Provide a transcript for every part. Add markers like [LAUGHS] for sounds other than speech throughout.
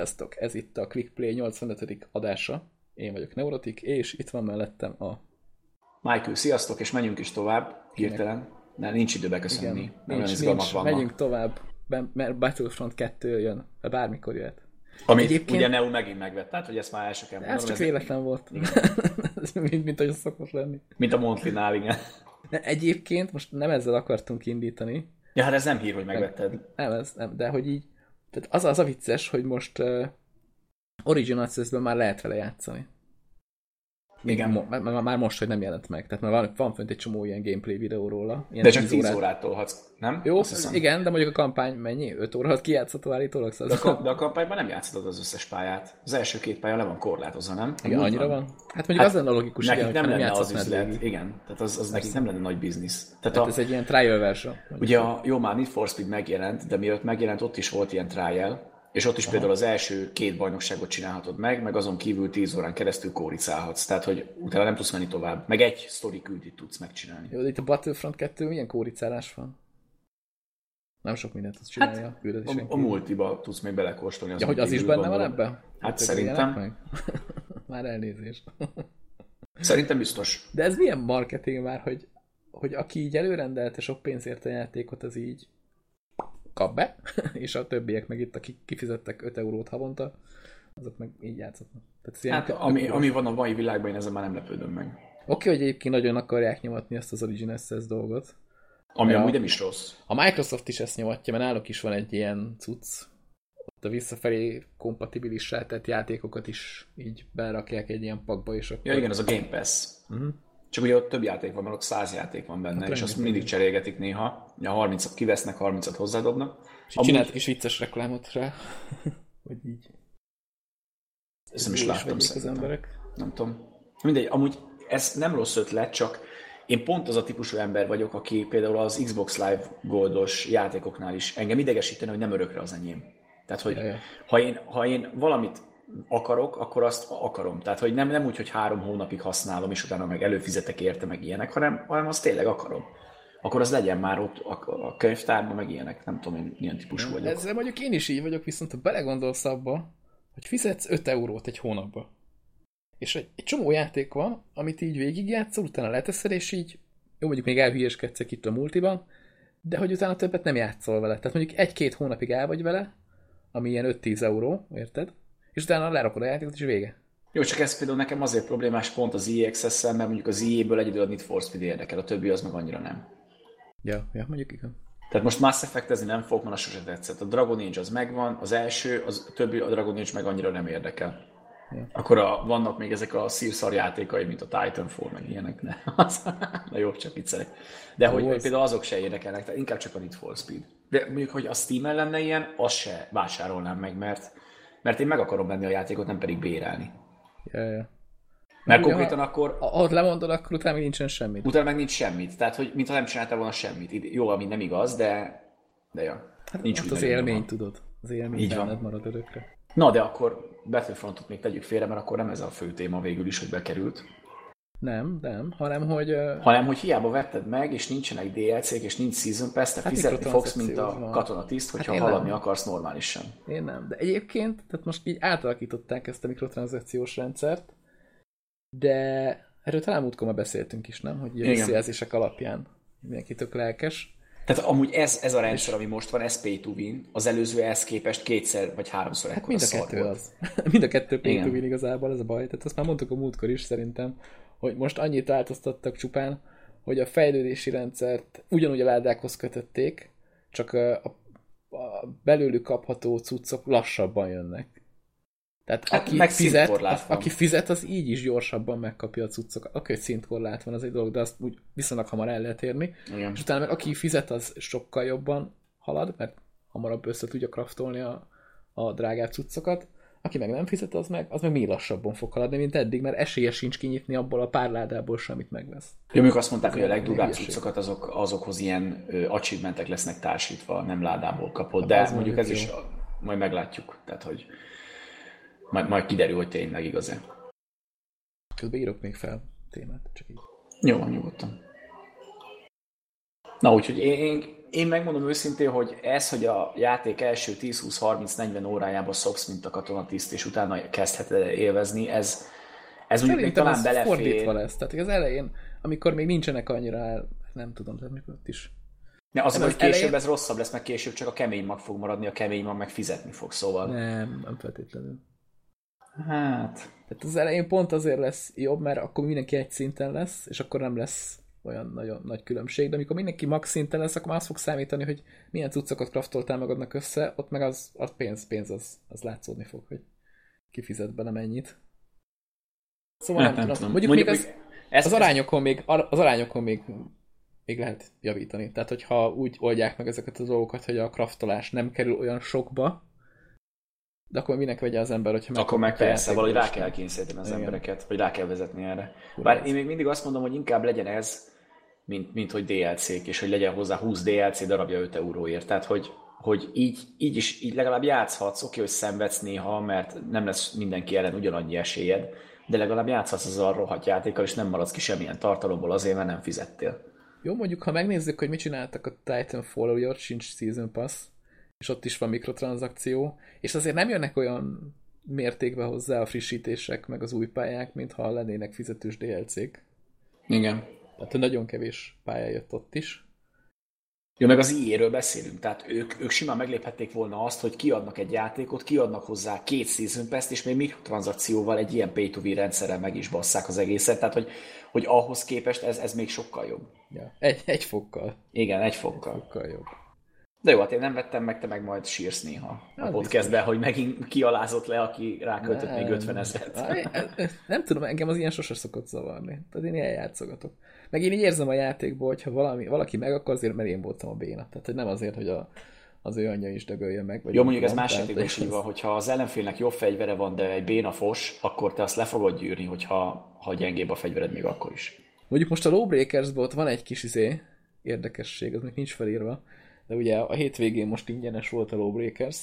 Sziasztok! Ez itt a Quick Play 85. adása. Én vagyok Neurotik, és itt van mellettem a... Michael, sziasztok, és menjünk is tovább, hirtelen. Ne, nincs idő beköszönni. Igen, nincs, nincs, nincs. Vannak. Megyünk tovább, mert Battlefront 2 jön, bármikor jöhet. Amit Egyébként... ugye Neo megint megvett, tehát hogy ezt már el sem kell. Ez csak véletlen volt. [LAUGHS] mint, mint ahogy szokott lenni. Mint a Montlinál, igen. De egyébként most nem ezzel akartunk indítani. Ja, hát ez nem hír, hogy megvetted. Nem, ez nem, de hogy így tehát az az a vicces, hogy most uh, Original access már lehet vele játszani. Igen. Mo- már, már most, hogy nem jelent meg. Tehát már van, van fönt egy csomó ilyen gameplay videó róla. Ilyen de csak 10 órát, órát tolhatsz, nem? Jó, igen, de mondjuk a kampány mennyi? 5 órát kijátszható állítólag? Szóval de, a, de a kampányban nem játszhatod az összes pályát. Az első két pálya le van korlátozva, nem? Igen, Úgy annyira van? van? Hát mondjuk hát az lenne logikus, nekik igen, nem lenne az üzlet. Igen, tehát az, az nekik nem lenne nagy biznisz. Tehát, tehát a, ez egy ilyen trial version. Ugye a, jó, már Need for Speed megjelent, de mielőtt megjelent, ott is volt ilyen trial, és ott is Aha. például az első két bajnokságot csinálhatod meg, meg azon kívül 10 órán keresztül kóricálhatsz. Tehát, hogy utána nem tudsz menni tovább. Meg egy sztori küldit tudsz megcsinálni. Jó, de itt a Battlefront 2 milyen kóricálás van? Nem sok mindent tudsz csinálni hát, a A, a multiba tudsz még belekóstolni. Az ja, hogy az is benne van ebben? Hát, hát szerintem. Meg? [LAUGHS] már elnézést. szerintem biztos. De ez milyen marketing már, hogy, hogy aki így előrendelte sok pénzért a játékot, az így kap be, [LAUGHS] és a többiek meg itt, akik kifizettek 5 eurót havonta, azok meg így játszhatnak. Tehát hát ami, ami van a mai világban, én ezzel már nem lepődöm meg. Oké, okay, hogy egyébként nagyon akarják nyomatni ezt az Origin SS dolgot. Ami amúgy nem is rossz. A Microsoft is ezt nyomatja, mert náluk is van egy ilyen cucc, ott a visszafelé kompatibilissá tett játékokat is így berakják egy ilyen pakba, és akkor... Ja igen, az a Game Pass. Uh-huh. Csak ugye ott több játék van, mert ott száz játék van benne, hát és azt mindig cserélgetik néha. A 30-at kivesznek, 30-at hozzádobnak. És Amúgy... csináltak is vicces reklámot rá. [LAUGHS] hogy így. Ezt nem is láttam az emberek. Nem tudom. Mindegy, amúgy ez nem rossz ötlet, csak én pont az a típusú ember vagyok, aki például az Xbox Live Goldos játékoknál is engem idegesíteni, hogy nem örökre az enyém. Tehát, hogy ja, ja. Ha, én, ha én valamit akarok, akkor azt akarom. Tehát, hogy nem, nem úgy, hogy három hónapig használom, és utána meg előfizetek érte, meg ilyenek, hanem, hanem azt tényleg akarom. Akkor az legyen már ott a, a könyvtárban, meg ilyenek. Nem tudom, én milyen típusú vagyok. Ezzel mondjuk én is így vagyok, viszont ha belegondolsz abba, hogy fizetsz 5 eurót egy hónapba, és egy, egy csomó játék van, amit így végigjátszol, utána leteszed, és így, jó, mondjuk még elhülyeskedsz itt a multiban, de hogy utána többet nem játszol vele. Tehát mondjuk egy-két hónapig el vagy vele, ami ilyen 5-10 euró, érted? És utána lerakod a játékot, és vége. Jó, csak ez például nekem azért problémás pont az EXS-szel, mert mondjuk az EA-ből egyedül a Need for Speed érdekel, a többi az meg annyira nem. Ja, ja, mondjuk igen. Tehát most Mass effect nem fog, mert sose tetszett. A Dragon Age az megvan, az első, az a többi a Dragon Age meg annyira nem érdekel. Ja. Akkor a, vannak még ezek a szírszar játékai, mint a Titanfall, meg ilyenek, ne. Na jó, csak viccelek. De hogy, hogy például azok se érdekelnek, tehát inkább csak a Need for Speed. De mondjuk, hogy a Steam-en lenne ilyen, azt se vásárolnám meg, mert mert én meg akarom venni a játékot, nem pedig bérelni. Ja, ja. Mert Ugye, konkrétan ha, akkor... Ahogy lemondod, akkor utána meg nincsen semmit. Utána meg nincs semmit. Tehát, hogy mintha nem csináltál volna semmit. Jó, ami nem igaz, de... De ja. Hát nincs hát az élmény, van. tudod. Az élmény Így van. marad örökre. Na, de akkor Battlefrontot még tegyük félre, mert akkor nem ez a fő téma végül is, hogy bekerült. Nem, nem, hanem hogy... Hanem, hogy hiába vetted meg, és nincsenek DLC-k, és nincs Season Pass, te hát fizetni fogsz, mint a katonatiszt, hogyha hát haladni nem. akarsz normálisan. Én nem, de egyébként, tehát most így átalakították ezt a mikrotranszakciós rendszert, de erről talán múltkor már beszéltünk is, nem? Hogy visszajelzések alapján mindenki tök lelkes. Tehát amúgy ez, ez a rendszer, ami most van, ez pay to win, az előző ehhez képest kétszer vagy háromszor hát mind a kettő volt. az. [LAUGHS] mind a kettő pay Igen. to win igazából, ez a baj. Tehát azt már mondtuk a múltkor is szerintem, hogy most annyit változtattak csupán, hogy a fejlődési rendszert ugyanúgy a ládákhoz kötötték, csak a, a, a belőlük kapható cuccok lassabban jönnek. Tehát hát aki, fizet, az, aki fizet, az így is gyorsabban megkapja a cuccokat. Oké, hogy szintkorlát van, az egy dolog, de azt úgy viszonylag hamar el lehet érni. Igen. És utána meg aki fizet, az sokkal jobban halad, mert hamarabb össze tudja kraftolni a, a drágább cuccokat aki meg nem fizet, az meg, az meg még lassabban fog haladni, mint eddig, mert esélye sincs kinyitni abból a pár ládából sem, amit megvesz. Jó, amikor azt mondták, hogy a legdurvább cuccokat azok, azokhoz ilyen achievementek lesznek társítva, nem ládából kapod, de az mondjuk ez jó. is majd meglátjuk, tehát hogy majd, majd kiderül, hogy tényleg igaz-e. Közben írok még fel témát, csak így. Jó, nyugodtan. Na, úgyhogy én, én én megmondom őszintén, hogy ez, hogy a játék első 10-20-30-40 órájában szoksz, mint a katonatiszt, és utána kezdheted élvezni, ez, ez mondjuk még talán belefér. fordítva lesz. Tehát az elején, amikor még nincsenek annyira el, nem tudom, tehát mikor ott is. Ja, az, hogy később elején... ez rosszabb lesz, meg később csak a kemény mag fog maradni, a kemény mag meg fizetni fog, szóval. Nem, nem feltétlenül. Hát... Tehát az elején pont azért lesz jobb, mert akkor mindenki egy szinten lesz, és akkor nem lesz olyan nagyon nagy különbség, de amikor mindenki max szinten lesz, akkor már azt fog számítani, hogy milyen cuccokat kraftoltál magadnak össze, ott meg az, az pénz, pénz az, az látszódni fog, hogy kifizet bele mennyit. Szóval hát, nem, nem tudom. Mondjuk, Mondjuk még ez, ez, az, arányokon még, az arányokon még, még lehet javítani. Tehát, hogyha úgy oldják meg ezeket a dolgokat, hogy a kraftolás nem kerül olyan sokba, de akkor minek vegye az ember, hogyha meg Akkor meg persze, valahogy rá kell kényszeríteni az Igen. embereket, vagy rá kell vezetni erre. Bár én még mindig azt mondom, hogy inkább legyen ez, mint, mint hogy DLC-k, és hogy legyen hozzá 20 DLC darabja 5 euróért. Tehát, hogy, hogy így, így is így legalább játszhatsz, oké, hogy szenvedsz néha, mert nem lesz mindenki ellen ugyanannyi esélyed, de legalább játszhatsz az a rohadt játékkal, és nem maradsz ki semmilyen tartalomból azért, mert nem fizettél. Jó, mondjuk, ha megnézzük, hogy mit csináltak a Titanfall, hogy ott sincs Season Pass, és ott is van mikrotranszakció, és azért nem jönnek olyan mértékben hozzá a frissítések, meg az új pályák, mintha lennének fizetős DLC-k. Igen. Tehát nagyon kevés pálya jött ott is. Jó, meg az IE-ről beszélünk, tehát ők, ők simán megléphették volna azt, hogy kiadnak egy játékot, kiadnak hozzá két Season pass és még mikrotranszakcióval egy ilyen pay to rendszerrel meg is basszák az egészet, tehát hogy, hogy ahhoz képest ez, ez még sokkal jobb. Ja, egy, egy fokkal. Igen, egy fokkal. Egy fokkal jobb. De jó, hát én nem vettem meg, te meg majd sírsz néha a hát podcastben, hogy megint kialázott le, aki ráköltött még 50 ezeret. Nem tudom, engem az ilyen sose szokott zavarni. Tehát én ilyen játszogatok. Meg én így érzem a játékból, hogyha valami, valaki meg, akkor azért, mert én voltam a béna. Tehát hogy nem azért, hogy a, az ő anyja is dögöljön meg. Vagy Jó, mondjuk ez más játékban is így van, hogyha az ellenfélnek jobb fegyvere van, de egy béna fos, akkor te azt le fogod gyűrni, hogyha ha gyengébb a fegyvered még akkor is. Mondjuk most a Lawbreakers-ból ott van egy kis izé, érdekesség, az még nincs felírva, de ugye a hétvégén most ingyenes volt a Lawbreakers,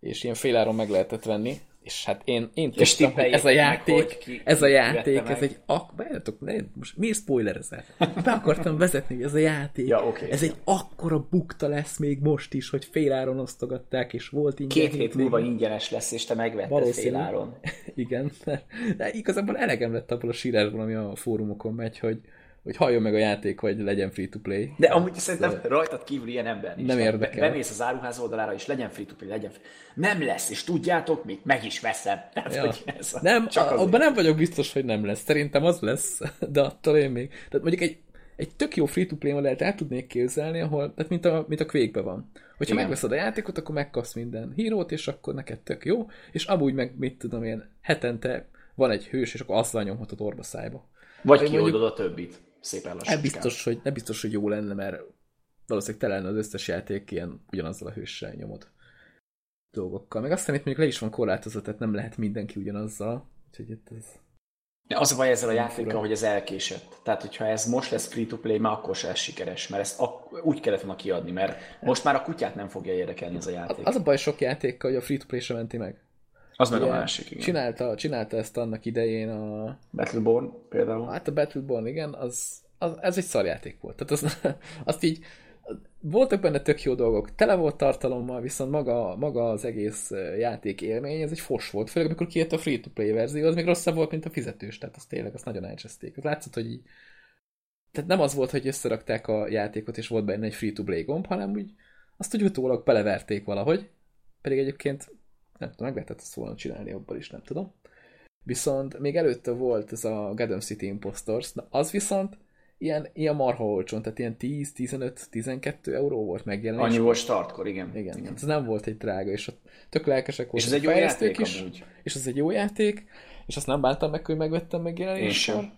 és ilyen féláron meg lehetett venni, és hát én, én tudtam, hogy ez a játék, hogy ez a játék, ez egy, ak, bejátok, ne, most miért spoilerezel? Be akartam vezetni, hogy ez a játék, ja, okay, ez egy akkora bukta lesz még most is, hogy féláron osztogatták, és volt ingyen. Két hét múlva ingyenes lesz, és te megvetted féláron. [LAUGHS] Igen, de, de igazából elegem lett abból a sírásból, ami a fórumokon megy, hogy, hogy halljon meg a játék, vagy legyen free-to-play. De amúgy szerintem de... rajtad kívül ilyen ember nincs. Nem érdekel. Bemész az áruház oldalára, és legyen free-to-play, legyen free. Nem lesz, és tudjátok, még meg is veszem. Tehát, ja. hogy ez nem, csak a, abban nem vagyok biztos, hogy nem lesz. Szerintem az lesz, [LAUGHS] de attól én még. Tehát mondjuk egy, egy tök jó free-to-play modellt el tudnék képzelni, ahol, tehát mint a, mint a quake van. Hogyha Igen. megveszed a játékot, akkor megkapsz minden hírót, és akkor neked tök jó, és amúgy meg, mit tudom én, hetente van egy hős, és akkor azt nyomhatod orba szájba. Vagy kioldod a többit szépen lassan. Nem biztos, hogy, nem biztos, hogy jó lenne, mert valószínűleg te lenne az összes játék ilyen ugyanazzal a hőssel nyomod dolgokkal. Meg aztán itt mondjuk le is van korlátozott, tehát nem lehet mindenki ugyanazzal. Úgyhogy itt ez... De az a baj ezzel a játékkal, hogy ez elkésett. Tehát, hogyha ez most lesz free-to-play, már akkor se lesz sikeres, mert ezt úgy kellett volna kiadni, mert most már a kutyát nem fogja érdekelni ez a játék. Az a baj sok játékkal, hogy a free-to-play sem menti meg. Az meg a másik, igen. Csinálta, csinálta ezt annak idején a... Battleborn például. Hát a Battleborn, igen, az, az, ez egy szarjáték volt. Tehát az, [LAUGHS] azt így voltak benne tök jó dolgok, tele volt tartalommal, viszont maga, maga az egész játék élmény, ez egy fos volt, főleg amikor kijött a free-to-play verzió, az még rosszabb volt, mint a fizetős, tehát az tényleg azt nagyon elcseszték. Az látszott, hogy így, tehát nem az volt, hogy összerakták a játékot, és volt benne egy free-to-play gomb, hanem úgy azt úgy utólag beleverték valahogy, pedig egyébként nem tudom, meg lehetett ezt volna csinálni abban is, nem tudom. Viszont még előtte volt ez a Gotham City Impostors, na az viszont ilyen, ilyen marha olcsón, tehát ilyen 10-15-12 euró volt megjelenés. Annyi volt startkor, igen. Igen, igen. Ez nem volt egy drága, és ott tök lelkesek voltak. És ez egy jó játék is, amúgy. És ez egy jó játék, és azt nem bántam meg, hogy megvettem megjelenéskor. Én sem.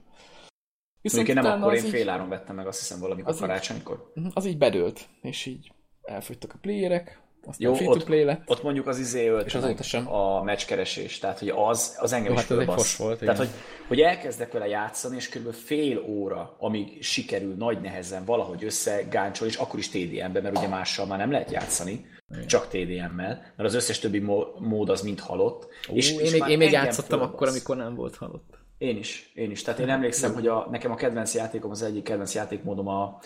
Viszont én nem akkor, én féláron vettem meg, azt hiszem valamikor karácsonykor. Mhm, az így bedőlt, és így elfogytak a playerek, aztán Jó, to play lett. Ott mondjuk az izé ölt és azóta sem. a meccskeresés, tehát hogy az, az engem Jó, is hát fos volt, Tehát, hogy, hogy elkezdek vele játszani, és kb. fél óra, amíg sikerül nagy nehezen valahogy összegáncsol, és akkor is TDM-ben, mert ugye mással már nem lehet játszani, igen. csak TDM-mel, mert az összes többi mód az mind halott. Ó, és, én, és még, én még játszottam fölbasz. akkor, amikor nem volt halott. Én is, én is. Tehát én emlékszem, hogy a, nekem a kedvenc játékom, az egyik kedvenc játékmódom a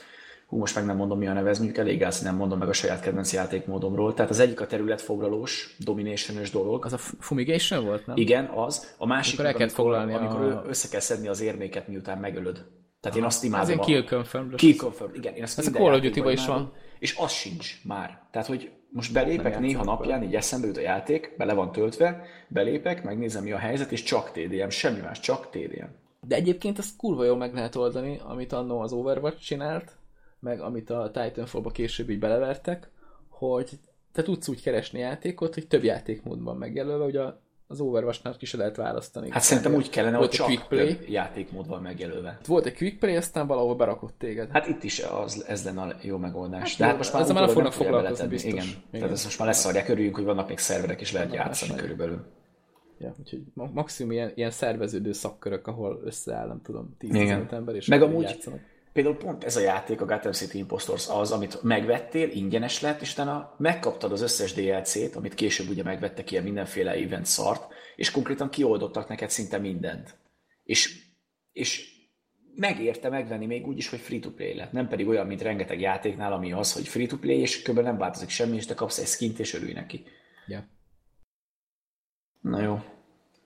hú, most meg nem mondom, mi a neve, ez mondjuk elég állsz, nem mondom meg a saját kedvenc játékmódomról. Tehát az egyik a területfoglalós, domination dolog. Az a fumigation volt, nem? Igen, az. A másik, amikor, amikor, foglalni amikor a... össze kell szedni az érméket, miután megölöd. Tehát én azt imádom. Ez egy kill confirmed. Kill confirmed, igen. Én ezt Ez a Call of Duty is van. És az sincs már. Tehát, hogy most belépek néha napján, így eszembe jut a játék, bele van töltve, belépek, megnézem mi a helyzet, és csak TDM, semmi más, csak TDM. De egyébként ezt kurva jól meg lehet oldani, amit annó az Overwatch csinált, meg amit a Titanfall-ba később így belevertek, hogy te tudsz úgy keresni játékot, hogy több játékmódban megjelölve, ugye az Overwatch-nál is lehet választani. Hát szerintem úgy kellene, hogy csak quick play. játékmód van megjelölve. Volt egy quick play, aztán valahol berakott téged. Hát itt is az, ez lenne a jó megoldás. Hát, De hát most már ezzel már fognak foglalkozni biztos. Igen. Igen. Tehát ezt most már leszarják, örüljünk, hogy vannak még szerverek, és lehet játszani körülbelül. Ja, úgyhogy maximum ilyen, ilyen szerveződő szakkörök, ahol összeáll, nem tudom, 10-15 ember, és Meg amúgy játszanak. Például pont ez a játék, a Gotham City Impostors az, amit megvettél, ingyenes lett, és utána megkaptad az összes DLC-t, amit később ugye megvettek ilyen mindenféle event szart, és konkrétan kioldottak neked szinte mindent. És, és megérte megvenni még úgy is, hogy free-to-play lett. Nem pedig olyan, mint rengeteg játéknál, ami az, hogy free-to-play, és kb. nem változik semmi, és te kapsz egy skint, és örülj neki. Ja. Na jó,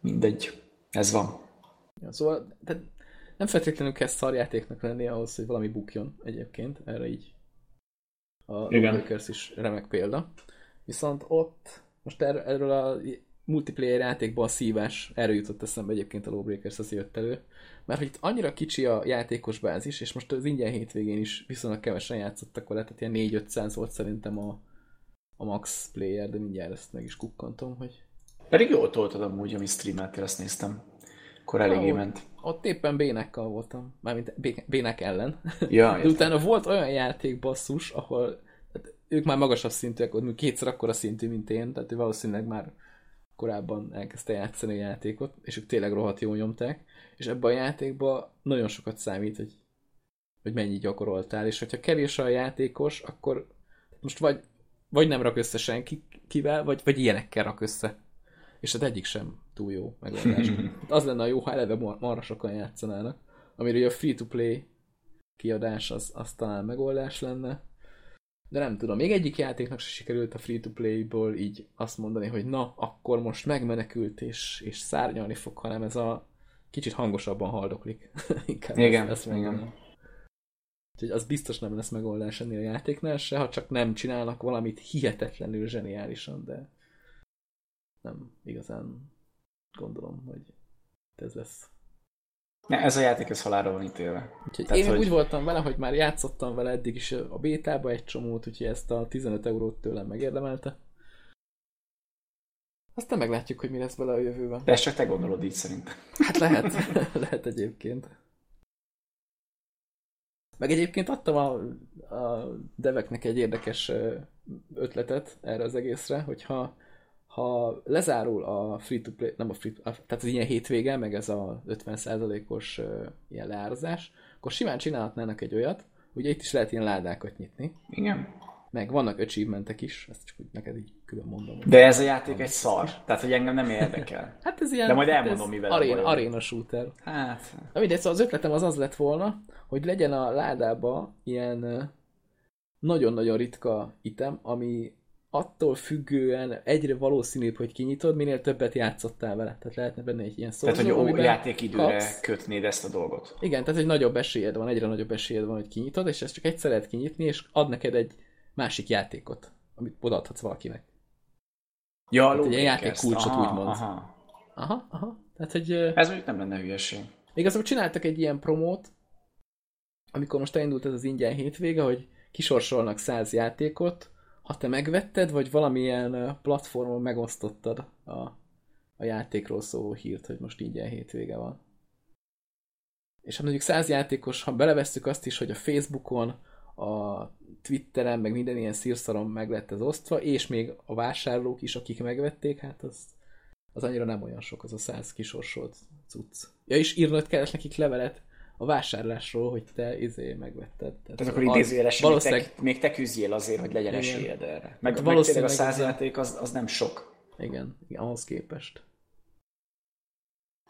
mindegy. Ez van. Ja, szóval tehát nem feltétlenül kell szarjátéknak lenni ahhoz, hogy valami bukjon egyébként, erre így a Igen. is remek példa. Viszont ott, most er, erről a multiplayer játékban a szívás, erről jutott eszembe egyébként a Lawbreakers, az jött elő. Mert hogy itt annyira kicsi a játékos bázis, és most az ingyen hétvégén is viszonylag kevesen játszottak vele, tehát ilyen 4-500 volt szerintem a, a max player, de mindjárt ezt meg is kukkantom, hogy... Pedig jól toltad amúgy, ami streameltél, azt néztem. Akkor eléggé ja, ment. Ott éppen bénekkal voltam, mármint bének ellen. Ja, [LAUGHS] De utána volt olyan játék basszus, ahol hát ők már magasabb szintűek, ott kétszer akkora szintű, mint én, tehát valószínűleg már korábban elkezdte játszani a játékot, és ők tényleg rohadt jól nyomták, és ebben a játékban nagyon sokat számít, hogy, hogy mennyi gyakoroltál, és hogyha kevés a játékos, akkor most vagy, vagy nem rak össze senkivel, vagy, vagy ilyenekkel rak össze. És hát egyik sem túl jó megoldás. hát [LAUGHS] az lenne a jó, ha eleve marra sokan játszanának, amire ugye a free-to-play kiadás az, az talán megoldás lenne, de nem tudom, még egyik játéknak se sikerült a free-to-play-ból így azt mondani, hogy na, akkor most megmenekült és, és szárnyalni fog, hanem ez a kicsit hangosabban haldoklik. [LAUGHS] Inkább igen, ezt, ezt igen. Úgyhogy az biztos nem lesz megoldás ennél a játéknál se, ha csak nem csinálnak valamit hihetetlenül zseniálisan, de nem igazán gondolom, hogy ez lesz. Ne, ez a játék ez halára van ítélve. Úgyhogy Tehát, én hogy... úgy voltam vele, hogy már játszottam vele eddig is a bétába egy csomót, úgyhogy ezt a 15 eurót tőlem megérdemelte. Aztán meglátjuk, hogy mi lesz vele a jövőben. De ezt csak te gondolod így szerint. Hát lehet, [LAUGHS] lehet egyébként. Meg egyébként adtam a, a deveknek egy érdekes ötletet erre az egészre, hogyha ha lezárul a free-to-play, nem a free a, tehát az ilyen hétvége, meg ez a 50%-os uh, ilyen leárazás, akkor simán csinálhatnának egy olyat, ugye itt is lehet ilyen ládákat nyitni. Igen. Meg vannak achievementek is, ezt csak úgy neked így külön mondom. De ez a játék egy szar, tehát hogy engem nem érdekel. [LAUGHS] hát ez ilyen... De majd elmondom, mivel arena, arena shooter. Hát... Na mindegy, szóval az ötletem az az lett volna, hogy legyen a ládába ilyen nagyon-nagyon ritka item, ami attól függően egyre valószínűbb, hogy kinyitod, minél többet játszottál vele. Tehát lehetne benne egy ilyen szó. Tehát, hogy ó, játékidőre kapsz. kötnéd ezt a dolgot. Igen, tehát egy nagyobb esélyed van, egyre nagyobb esélyed van, hogy kinyitod, és ezt csak egyszer lehet kinyitni, és ad neked egy másik játékot, amit odaadhatsz valakinek. Ja, tehát egy játék kulcsot úgymond. Aha. Aha, aha. Tehát, hogy... Ez mondjuk nem lenne hülyeség. Igazából csináltak egy ilyen promót, amikor most elindult ez az ingyen hétvége, hogy kisorsolnak száz játékot, ha te megvetted, vagy valamilyen platformon megosztottad a, a játékról szóló hírt, hogy most ingyen hétvége van. És ha mondjuk száz játékos, ha belevesszük azt is, hogy a Facebookon, a Twitteren, meg minden ilyen szírszaron meg lett ez osztva, és még a vásárlók is, akik megvették, hát az, az annyira nem olyan sok, az a száz kisorsolt cucc. Ja, és írnod kellett nekik levelet, a vásárlásról, hogy te izé megvetted. Tehát, Tehát akkor idézőjelesen valószínűleg... még, te, még te küzdjél azért, hogy legyen igen. esélyed erre. Meg, hát valószínűleg a száz játék az, az nem sok. Igen, igen, ahhoz képest.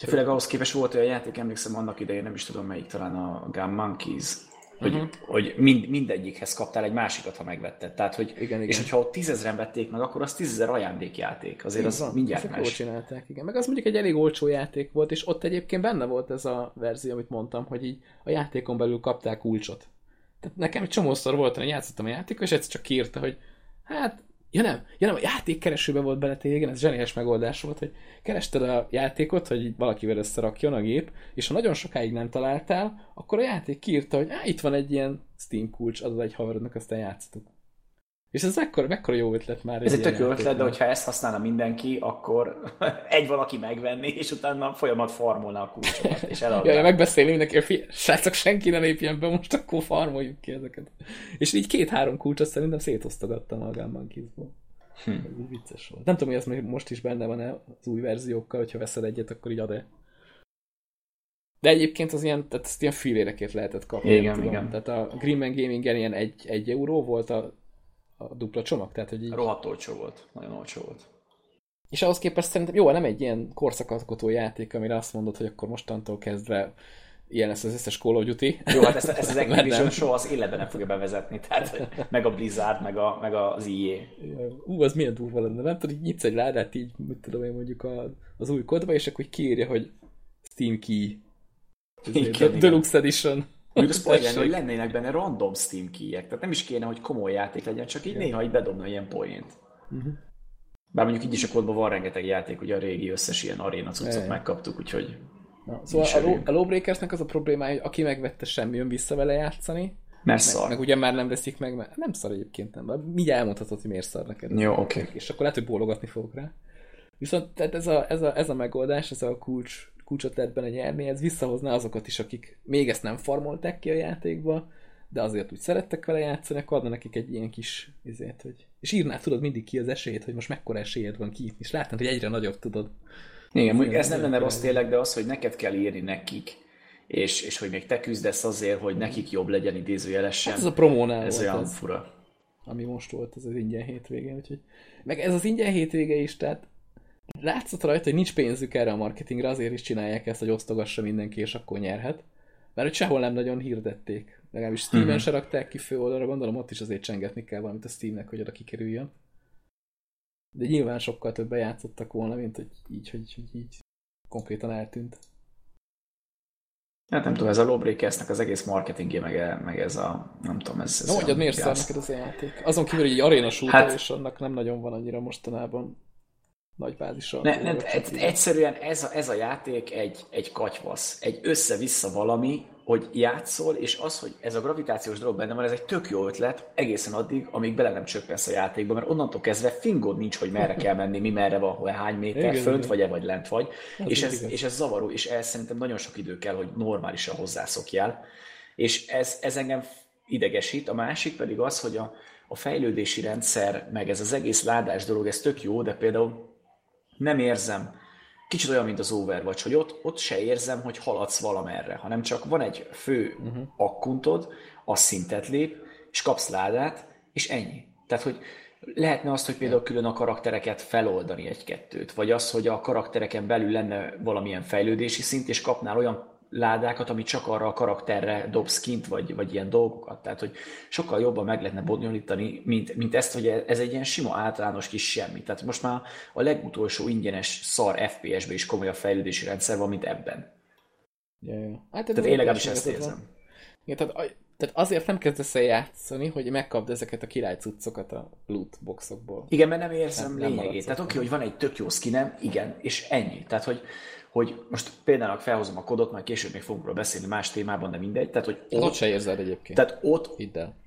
Ja, főleg ahhoz képest volt olyan játék, emlékszem annak idején, nem is tudom melyik, talán a Gun Monkeys, hogy, uh-huh. hogy mind, mindegyikhez kaptál egy másikat, ha megvetted. Tehát, hogy, igen, igen. És hogyha ott tízezren vették meg, akkor az tízezer ajándékjáték. Azért az van, mindjárt más. Jól csinálták, igen. Meg az mondjuk egy elég olcsó játék volt, és ott egyébként benne volt ez a verzió, amit mondtam, hogy így a játékon belül kapták kulcsot. Tehát nekem egy csomószor volt, hogy játszottam a játékot, és egyszer csak kiírta, hogy hát Ja nem, ja nem, a játékkeresőbe volt bele igen, ez zseniás megoldás volt, hogy kerested a játékot, hogy valakivel összerakjon a gép, és ha nagyon sokáig nem találtál, akkor a játék kiírta, hogy á, itt van egy ilyen Steam kulcs, adod egy haverodnak, aztán játszottuk. És ez mekkora, mekkora jó ötlet már. Ez egy tök jó ötlet, de hogyha ezt használna mindenki, akkor [LAUGHS] egy valaki megvenni, és utána folyamat farmolna a kulcsokat, és [LAUGHS] eladná. ja, megbeszélni mindenki, hogy srácok, senki ne lépjen be, most akkor farmoljuk ki ezeket. És így két-három kulcsot szerintem szétosztogattam a Gun Hm. Ez vicces volt. Nem tudom, hogy ez még most is benne van-e az új verziókkal, hogyha veszed egyet, akkor így ad-e. De egyébként az ilyen, tehát ezt ilyen filérekért lehetett kapni. Igen, tudom. igen. Tehát a Greenman Gaming-en ilyen egy, egy euró volt a a dupla csomag. Tehát, hogy így... Rohadt olcsó volt. Nagyon olcsó volt. És ahhoz képest szerintem jó, nem egy ilyen korszakatokotó játék, amire azt mondod, hogy akkor mostantól kezdve ilyen lesz az összes Call of Duty. Jó, hát ezt, ezt az [LAUGHS] Activision soha az életben nem fogja bevezetni, tehát meg a Blizzard, meg, a, meg az EA. Ú, az milyen durva lenne, nem tudod, így nyitsz egy ládát így, mit tudom én mondjuk a, az új kodba, és akkor kiírja, hogy Steam Key. Igen, Deluxe Edition. Mondjuk az poén hogy lennének benne random Steam keyek, tehát nem is kéne, hogy komoly játék legyen, csak így néha így bedobna ilyen poént. Uh-huh. Bár mondjuk így is a kódban van rengeteg játék, ugye a régi összes ilyen aréna cuccot megkaptuk, úgyhogy... Na, szóval a, Low, a Lawbreakersnek az a problémája, hogy aki megvette, semmi jön vissza vele játszani. Mert szar. Meg, meg ugye már nem veszik meg, mert nem szar egyébként nem. Mindjárt elmondhatod, hogy miért szar neked. Jó, oké. Okay. És akkor lehet, hogy bólogatni fogok rá. Viszont tehát ez a, ez a, ez a megoldás, ez a kulcs kulcsot lehet benne nyerni, ez visszahozná azokat is, akik még ezt nem farmolták ki a játékba, de azért úgy szerettek vele játszani, akkor adna nekik egy ilyen kis izét, hogy... És írnál tudod mindig ki az esélyt, hogy most mekkora esélyed van ki, és látnád, hogy egyre nagyobb tudod. Igen, ez, ez nem lenne rossz tényleg, de az, hogy neked kell írni nekik, és, és hogy még te küzdesz azért, hogy nekik jobb legyen idézőjelesen. Hát ez a promónál Ez olyan az, fura. Ami most volt, ez az ingyen hétvége, úgyhogy... Meg ez az ingyen hétvége is, tehát látszott rajta, hogy nincs pénzük erre a marketingre, azért is csinálják ezt, hogy osztogassa mindenki, és akkor nyerhet. Mert hogy sehol nem nagyon hirdették. Legalábbis Steam-en uh-huh. se rakták ki fő oldalra, gondolom ott is azért csengetni kell valamit a Steamnek, hogy oda kikerüljön. De nyilván sokkal többen játszottak volna, mint hogy így, hogy, hogy így konkrétan eltűnt. Hát nem tudom, ez a Lawbreakersnek az egész marketingje, meg, meg ez a, nem tudom, ez... ez no, hogy miért szar neked az a játék? Azon kívül, hogy egy aréna hát, és annak nem nagyon van annyira mostanában nagy bázissal. Ne, ne, egyszerűen ez a, ez a játék egy, egy katyvasz, egy össze-vissza valami, hogy játszol, és az, hogy ez a gravitációs dolog benne van, ez egy tök jó ötlet egészen addig, amíg bele nem csöppensz a játékba, mert onnantól kezdve fingod nincs, hogy merre kell menni, mi merre van, hol hány méter, igen, fönt igen. vagy-e, vagy lent vagy, ez és ez, és ez zavaró, és ez szerintem nagyon sok idő kell, hogy normálisan hozzászokjál, és ez, ez engem idegesít, a másik pedig az, hogy a, a fejlődési rendszer, meg ez az egész ládás dolog, ez tök jó, de például nem érzem, kicsit olyan, mint az Overwatch, hogy ott, ott se érzem, hogy haladsz valamerre, hanem csak van egy fő uh-huh. akkuntod, az szintet lép, és kapsz ládát, és ennyi. Tehát, hogy lehetne azt, hogy például külön a karaktereket feloldani egy-kettőt, vagy az, hogy a karaktereken belül lenne valamilyen fejlődési szint, és kapnál olyan ládákat, ami csak arra a karakterre dobsz kint, vagy, vagy ilyen dolgokat. Tehát, hogy sokkal jobban meg lehetne bonyolítani, mint, mint ezt, hogy ez egy ilyen sima általános kis semmi. Tehát most már a legutolsó ingyenes szar FPS-be is komoly a fejlődési rendszer van, mint ebben. Ja, ja. Hát, tehát én legalábbis ezt érzem. Igen, tehát, tehát azért nem kezdesz el játszani, hogy megkapd ezeket a királycuccokat a loot boxokból. Igen, mert nem érzem nem, lényegét. Tehát oké, okay, hogy van egy tök jó skinem, igen, és ennyi. Tehát, hogy hogy most például felhozom a kodot, majd később még fogunk beszélni más témában, de mindegy. Tehát, hogy ott, ott se érzed egyébként. Tehát ott,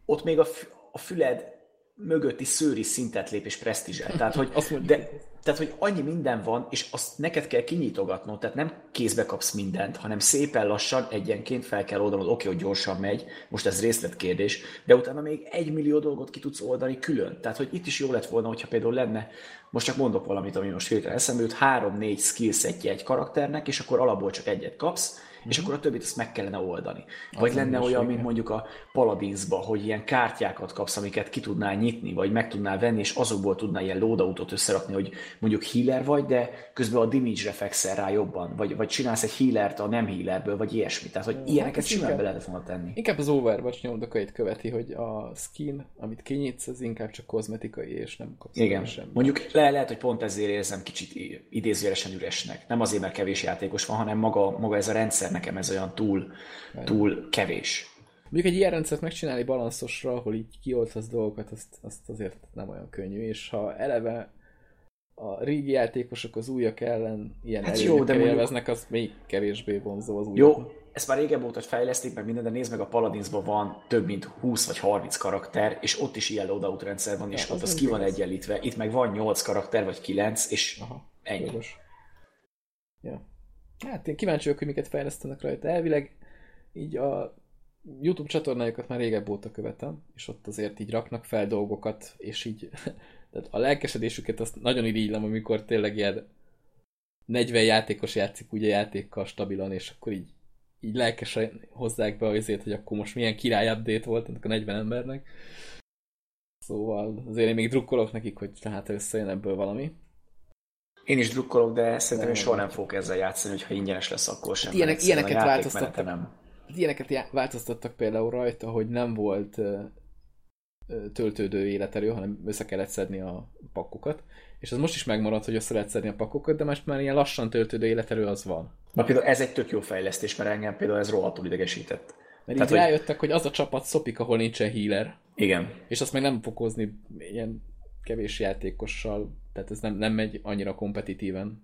ott még a, a füled mögötti szőri szintet lép és presztízsel. Tehát, hogy, [LAUGHS] de, tehát, hogy annyi minden van, és azt neked kell kinyitogatnod, tehát nem kézbe kapsz mindent, hanem szépen lassan egyenként fel kell oldanod, oké, hogy gyorsan megy, most ez részletkérdés, de utána még egy millió dolgot ki tudsz oldani külön. Tehát, hogy itt is jó lett volna, hogyha például lenne most csak mondok valamit, ami most hirtelen eszembe jut, három-négy skillsetje egy karakternek, és akkor alapból csak egyet kapsz, és mhm. akkor a többit azt meg kellene oldani. Vagy az lenne olyan, mint mondjuk a Paladinsba, hogy ilyen kártyákat kapsz, amiket ki tudnál nyitni, vagy meg tudnál venni, és azokból tudnál ilyen loadoutot összerakni, hogy mondjuk healer vagy, de közben a damage-re fekszel rá jobban, vagy, vagy csinálsz egy healert a nem healerből, vagy ilyesmi. Tehát, hogy ilyeneket hát simán be lehetett volna tenni. Inkább az Overwatch nyomdokait követi, hogy a skin, amit kinyitsz, az inkább csak kozmetikai, és nem kapsz Igen. Semmi. Mondjuk le, lehet, hogy pont ezért érzem kicsit idézőjelesen üresnek. Nem azért, mert kevés játékos van, hanem maga, maga ez a rendszer nekem ez olyan túl, túl kevés. Mondjuk egy ilyen rendszert megcsinálni balanszosra, ahol így kioltasz dolgokat, azt, azt azért nem olyan könnyű, és ha eleve a régi játékosok az újak ellen ilyen hát jó, de élveznek, az még kevésbé vonzó az újak. Jó, ezt már régebb óta fejlesztik, meg minden, de nézd meg a Paladinsban van több mint 20 vagy 30 karakter, és ott is ilyen loadout rendszer van, és ja, ott az, az ki van egyenlítve. Itt meg van 8 karakter, vagy 9, és Aha, ennyi. Jogos. Ja. Hát én kíváncsi vagyok, hogy miket fejlesztenek rajta. Elvileg így a YouTube csatornájukat már régebb óta követem, és ott azért így raknak fel dolgokat, és így [LAUGHS] tehát a lelkesedésüket azt nagyon irigylem, amikor tényleg ilyen 40 játékos játszik ugye játékkal stabilan, és akkor így, így lelkesen hozzák be azért, hogy akkor most milyen király update volt ennek a 40 embernek. Szóval azért én még drukkolok nekik, hogy tehát összejön ebből valami. Én is drukkolok, de szerintem én soha nem fogok ezzel játszani, hogyha ingyenes lesz, akkor sem. Ilyenek, ilyeneket változtattak. Nem. Ilyeneket változtattak például rajta, hogy nem volt töltődő életerő, hanem össze kellett szedni a pakokat. És az most is megmaradt, hogy össze lehet szedni a pakokat, de most már ilyen lassan töltődő életerő az van. Na például ez egy tök jó fejlesztés, mert engem például ez rohadtul idegesített. Mert Tehát, így hogy... rájöttek, hogy az a csapat szopik, ahol nincsen healer. Igen. És azt meg nem fokozni ilyen kevés játékossal, tehát ez nem, nem megy annyira kompetitíven.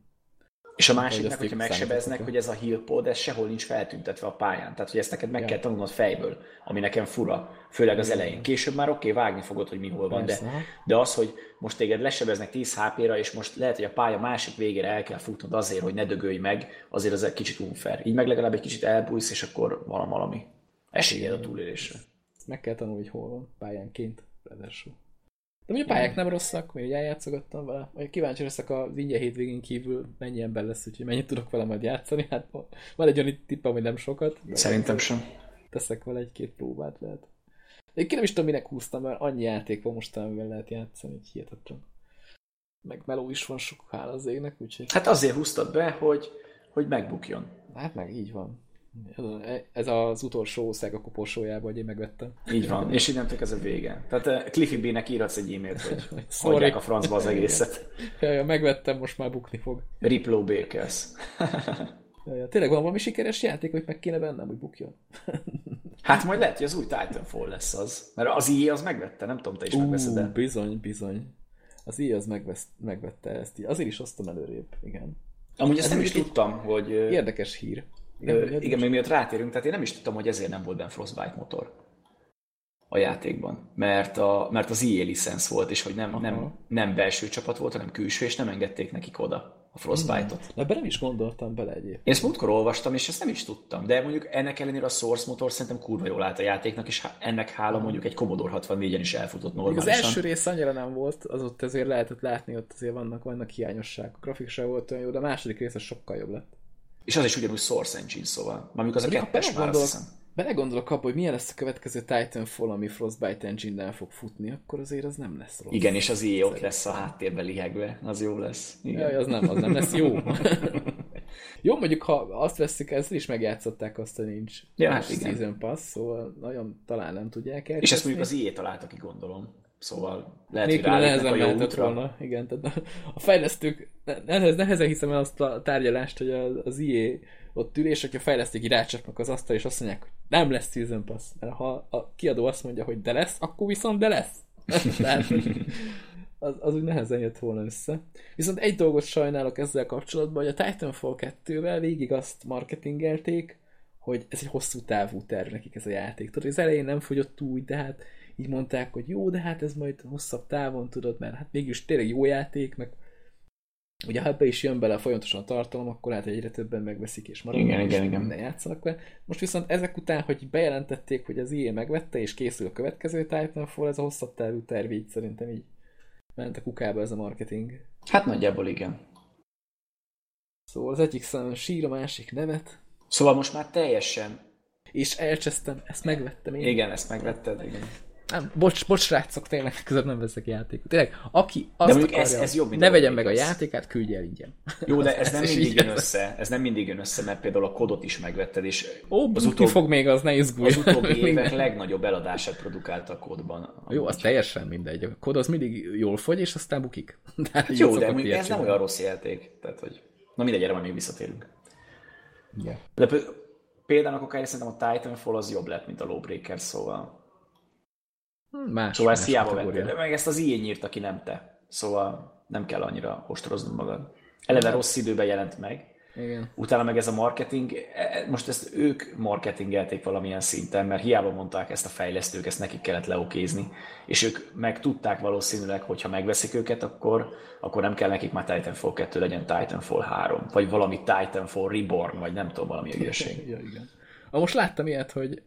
És a másiknak, hogyha megsebeznek, hogy ez a heal pod, ez sehol nincs feltüntetve a pályán. Tehát, hogy ezt neked meg ja. kell tanulnod fejből, ami nekem fura, főleg az elején. Később már oké, okay, vágni fogod, hogy mi hol van, de, de az, hogy most téged lesebeznek 10 HP-ra, és most lehet, hogy a pálya másik végére el kell futnod azért, hogy ne dögölj meg, azért az egy kicsit unfair. Így meg legalább egy kicsit elbújsz, és akkor valami valami. Esélyed a túlélésre. Meg kell tanulni, hogy hol van pályánként, ráadásul. De mondjuk a pályák nem rosszak, még eljátszogattam vele. Vagy kíváncsi leszek az ingyen hétvégén kívül mennyi ember lesz, úgyhogy mennyit tudok vele majd játszani. Hát van egy olyan tippem, hogy nem sokat. Szerintem sem. Teszek vele egy-két próbát lehet. Én nem is tudom, minek húztam, mert annyi játék van most, amivel lehet játszani, hogy hihetetlen. Meg meló is van sok, hála az égnek, úgyhogy... Hát azért húztad be, hogy, hogy megbukjon. Hát meg így van. Ez az utolsó a koporsójába, hogy én megvettem. Így van, és innentől ez a vége. Tehát eh, Cliffy B-nek írhatsz egy e-mailt, hogy [LAUGHS] hagyják a francba az egészet. [LAUGHS] Ja, ja, megvettem, most már bukni fog. Riplo Bakers. [LAUGHS] ja, ja, tényleg van valami sikeres játék, hogy meg kéne bennem, hogy bukjon. hát majd lehet, hogy az új Titanfall lesz az. Mert az IE az megvette, nem tudom, te is megveszed de... Bizony, bizony. Az IE az megvesz, megvette ezt. Azért is osztom előrébb, igen. Amúgy ezt Ez nem is tudtam, hogy... Érdekes hír. Igen, igen még miatt rátérünk, tehát én nem is tudtam, hogy ezért nem volt benne Frostbite motor a játékban, mert, a, mert az EA licensz volt, és hogy nem, nem, nem belső csapat volt, hanem külső, és nem engedték nekik oda a Frostbite-ot. Na, nem is gondoltam bele egyébként. Én ezt múltkor olvastam, és ezt nem is tudtam, de mondjuk ennek ellenére a Source motor szerintem kurva jól állt a játéknak, és ennek hála mondjuk egy Commodore 64-en is elfutott normálisan. Az első rész annyira nem volt, az ott azért lehetett látni, ott azért vannak, vannak hiányosságok. A grafik sem volt olyan jó, de a második rész sokkal jobb lett. És az is ugyanúgy Source Engine, szóval. Amikor az a kettes már azt hiszem. Belegondolok abba, hogy milyen lesz a következő Titanfall, ami Frostbite Engine-nel fog futni, akkor azért az nem lesz rossz. Igen, és az EA ott lesz a háttérben lihegve, az jó lesz. Igen. Jaj, az nem, az nem lesz jó. [LAUGHS] jó, mondjuk ha azt veszik, ezzel is megjátszották azt, hogy nincs ja, hát igen. Season Pass, szóval nagyon talán nem tudják el. És ezt mondjuk az EA találta ki, gondolom. Szóval lehet, Nélkül hogy nehezen mehetett volna. Igen, tehát a fejlesztők, nehez, nehezen hiszem el azt a tárgyalást, hogy az IE ott ül, és hogyha fejlesztők rácsapnak az asztal, és azt mondják, hogy nem lesz Season Pass. Mert ha a kiadó azt mondja, hogy de lesz, akkor viszont de lesz. [LAUGHS] Tehát, az, az úgy nehezen jött volna össze. Viszont egy dolgot sajnálok ezzel kapcsolatban, hogy a Titanfall 2-vel végig azt marketingelték, hogy ez egy hosszú távú terv nekik ez a játék. Tudod, az elején nem fogyott úgy, de hát így mondták, hogy jó, de hát ez majd hosszabb távon tudod, mert hát mégis tényleg jó játék, meg ugye ha ebbe is jön bele folyamatosan a tartalom, akkor hát egyre többen megveszik és maradnak, igen, és igen, igen. játszanak vele. Most viszont ezek után, hogy bejelentették, hogy az IE megvette, és készül a következő Titanfall, ez a hosszabb távú terv így szerintem így ment a kukába ez a marketing. Hát nagyjából igen. Szóval az egyik szám sír, a másik nevet. Szóval most már teljesen... És elcsesztem, ezt megvettem én. Igen, ezt megvetted, igen. Nem, bocs, bocs, srácok, tényleg [LAUGHS] között nem veszek játékot. Tényleg, aki azt de akarja, ez, ez jobb, ne vegyen meg a játékát, küldje el ingyen. Jó, de ez, [LAUGHS] ez nem mindig jön össze. Ez nem mindig jön össze, mert például a kodot is megvetted, és Ó, az utóbb, fog még, az ne izgulj. Az utóbbi [LAUGHS] évek legnagyobb eladását produkált a kodban. Jó, az teljesen mindegy. A kod az mindig jól fogy, és aztán bukik. Tehát jó, de ez nem olyan rossz játék. Tehát, hogy... Na mindegy, erre majd még visszatérünk. Yeah. De például akár szerintem a Titanfall az jobb lett, mint a Lawbreaker, szóval más, szóval ezt hiába vettél, meg ezt az ilyen nyírt, aki nem te. Szóval nem kell annyira ostoroznod magad. Eleve rossz időben jelent meg. Igen. Utána meg ez a marketing, e, e, most ezt ők marketingelték valamilyen szinten, mert hiába mondták ezt a fejlesztők, ezt nekik kellett leokézni, és ők meg tudták valószínűleg, hogy ha megveszik őket, akkor, akkor nem kell nekik már Titanfall 2 legyen Titanfall 3, vagy valami Titanfall Reborn, vagy nem tudom, valami [LAUGHS] ügyesség. ja, igen. A most láttam ilyet, hogy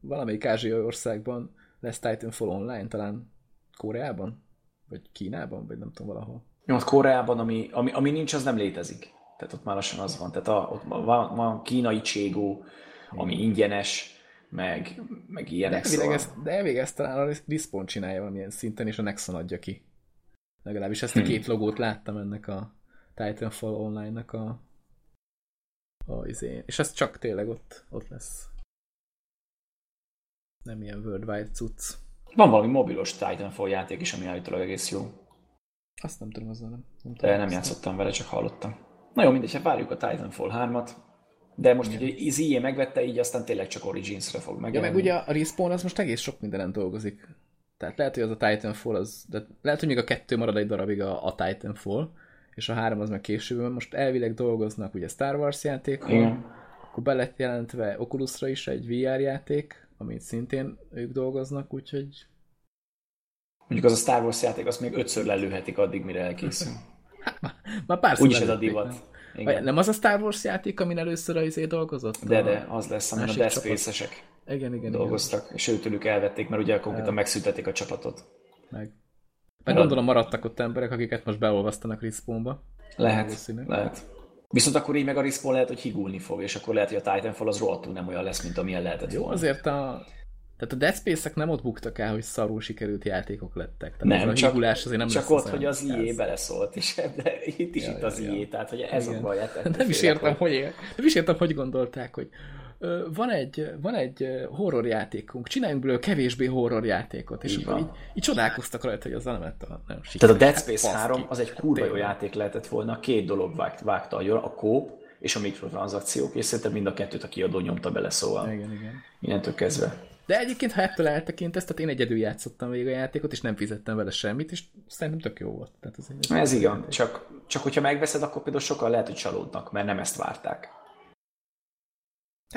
valamelyik ázsiai országban lesz Titanfall online, talán Koreában? Vagy Kínában? Vagy nem tudom, valahol. Jó, ott Koreában, ami, ami, ami nincs, az nem létezik. Tehát ott már lassan az van. Tehát a, ott van, van kínai cségó, ami ingyenes, meg, meg ilyenek. De szóval... ezt, de elvég ezt talán a Respawn csinálja valamilyen szinten, és a Nexon adja ki. Legalábbis ezt a hmm. két logót láttam ennek a Titanfall online-nak a, a izé. És ez csak tényleg ott, ott lesz nem ilyen worldwide cucc. Van valami mobilos Titanfall játék is, ami állítólag egész jó. Azt nem tudom, azzal nem. nem tudom, De nem játszottam vele, csak hallottam. Na jó, mindegy, hát várjuk a Titanfall 3-at. De most ugye az IE megvette, így aztán tényleg csak Origins-re fog meg. Ja, meg ugye a Respawn az most egész sok mindenen dolgozik. Tehát lehet, hogy az a Titanfall, az, de lehet, hogy még a kettő marad egy darabig a, a Titanfall, és a három az meg később, most elvileg dolgoznak ugye Star Wars játékon, Igen. akkor be lett jelentve Oculusra is egy VR játék, amit szintén ők dolgoznak, úgyhogy... Mondjuk az a Star Wars játék, azt még ötször lelőhetik addig, mire elkészül. [LAUGHS] Már, párszor Úgyis ez a divat. Igen. Nem az a Star Wars játék, amin először az izé dolgozott? De, de, az lesz, amin a Death Space-esek igen, igen, dolgoztak, igen. és őtőlük elvették, mert ugye konkrétan megszüntették a csapatot. Meg. Meg gondolom maradtak ott emberek, akiket most beolvasztanak Respawnba. Lehet, lehet. Viszont akkor így meg a Respawn lehet, hogy higulni fog, és akkor lehet, hogy a Titanfall az rohadtul nem olyan lesz, mint amilyen lehetett Jó, volna. azért a, tehát a Dead Space-ek nem ott buktak el, hogy szarul sikerült játékok lettek. Tehát nem, az csak, a higulás azért nem csak ott, hogy az IE beleszólt, és [LAUGHS] de itt is ja, itt az ja, IE, tehát hogy ez Igen. a baj. Nem is értem, hogy, nem is értem, hogy gondolták, hogy van egy, van egy horror játékunk, csináljunk belőle kevésbé horror játékot, és így akkor így, így, csodálkoztak rajta, hogy az nem lett a nem Tehát a Dead Space 3 az egy kurva jó játék lehetett volna, két dolog vágt, vágta a a kóp és a mikrotranszakciók, és szerintem mind a kettőt a kiadó nyomta bele, szóval igen, igen. innentől kezdve. De egyébként, ha ettől eltekintesz, tehát én egyedül játszottam végig a játékot, és nem fizettem vele semmit, és szerintem tök jó volt. Tehát ez, ez, ez igen, csak, csak hogyha megveszed, akkor például sokan lehet, hogy csalódnak, mert nem ezt várták.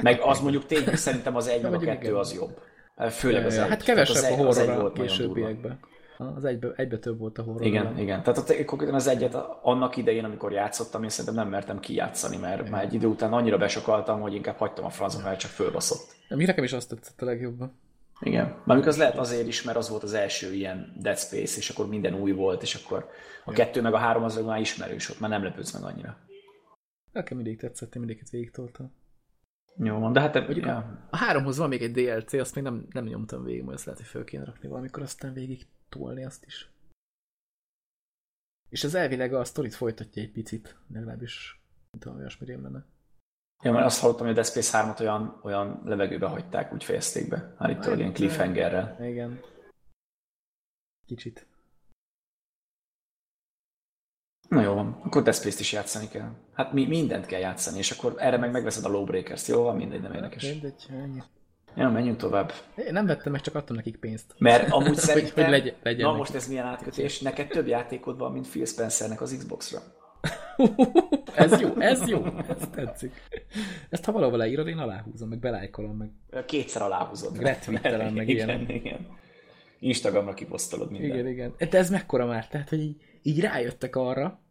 Meg az mondjuk tényleg szerintem az egy, [LAUGHS] meg a kettő az jobb. Főleg az egy. Hát kevesebb a horror a későbbiekben. Az egybe, egybe több volt a horror. Igen, igen. Tehát ott, konkrétan az egyet annak idején, amikor játszottam, én szerintem nem mertem kijátszani, mert igen. már egy idő után annyira besokaltam, hogy inkább hagytam a francba, mert csak fölbaszott. Mi nekem is azt tetszett a legjobban. Igen. Már az lehet azért is, mert az volt az első ilyen Dead Space, és akkor minden új volt, és akkor a Igen. kettő meg a három az már ismerős, ott már nem lepődsz meg annyira. Nekem mindig tetszett, én mindig végig toltam. Jó van, de hát... Mondjuk ja. A háromhoz van még egy DLC, azt még nem, nem nyomtam végig, majd azt lehet, hogy föl kéne rakni valamikor, aztán végig tolni azt is. És az elvileg a sztorit folytatja egy picit, legalábbis, mint olyan olyasmi lenne. Ja, mert azt hallottam, hogy a Death Space 3-at olyan, olyan levegőbe hagyták, úgy fejezték be. Állítólag hát, ilyen cliffhangerrel. Igen. Kicsit. Na jó van, akkor Death Space-t is játszani kell. Hát mi, mindent kell játszani, és akkor erre meg megveszed a Lawbreakers-t, jó van? Mindegy, nem érdekes. Mindegy, ennyi. Ja, menjünk tovább. Én nem vettem meg, csak adtam nekik pénzt. Mert [LAUGHS] amúgy szerintem, hogy, hogy legyen, legyen na most ez milyen átkötés, neked több játékod van, mint Phil Spencernek az Xbox-ra. [LAUGHS] ez jó, ez jó, ez tetszik. Ezt ha valahol leírod, én aláhúzom, meg belájkolom, meg... Kétszer aláhúzod. Retweetelem, meg [LAUGHS] igen, ilyen. Igen. Instagramra kiposztolod minden. Igen, igen. De ez mekkora már? Tehát, hogy így, így rájöttek arra,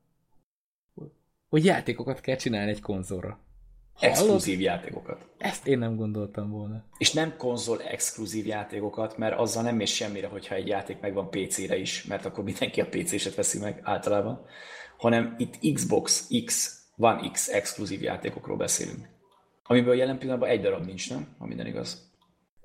hogy játékokat kell csinálni egy konzolra. exkluzív játékokat. Ezt én nem gondoltam volna. És nem konzol exkluzív játékokat, mert azzal nem mész semmire, hogyha egy játék megvan PC-re is, mert akkor mindenki a PC-set veszi meg általában, hanem itt Xbox X, One X exkluzív játékokról beszélünk. Amiből jelen pillanatban egy darab nincs, nem? Ha minden igaz.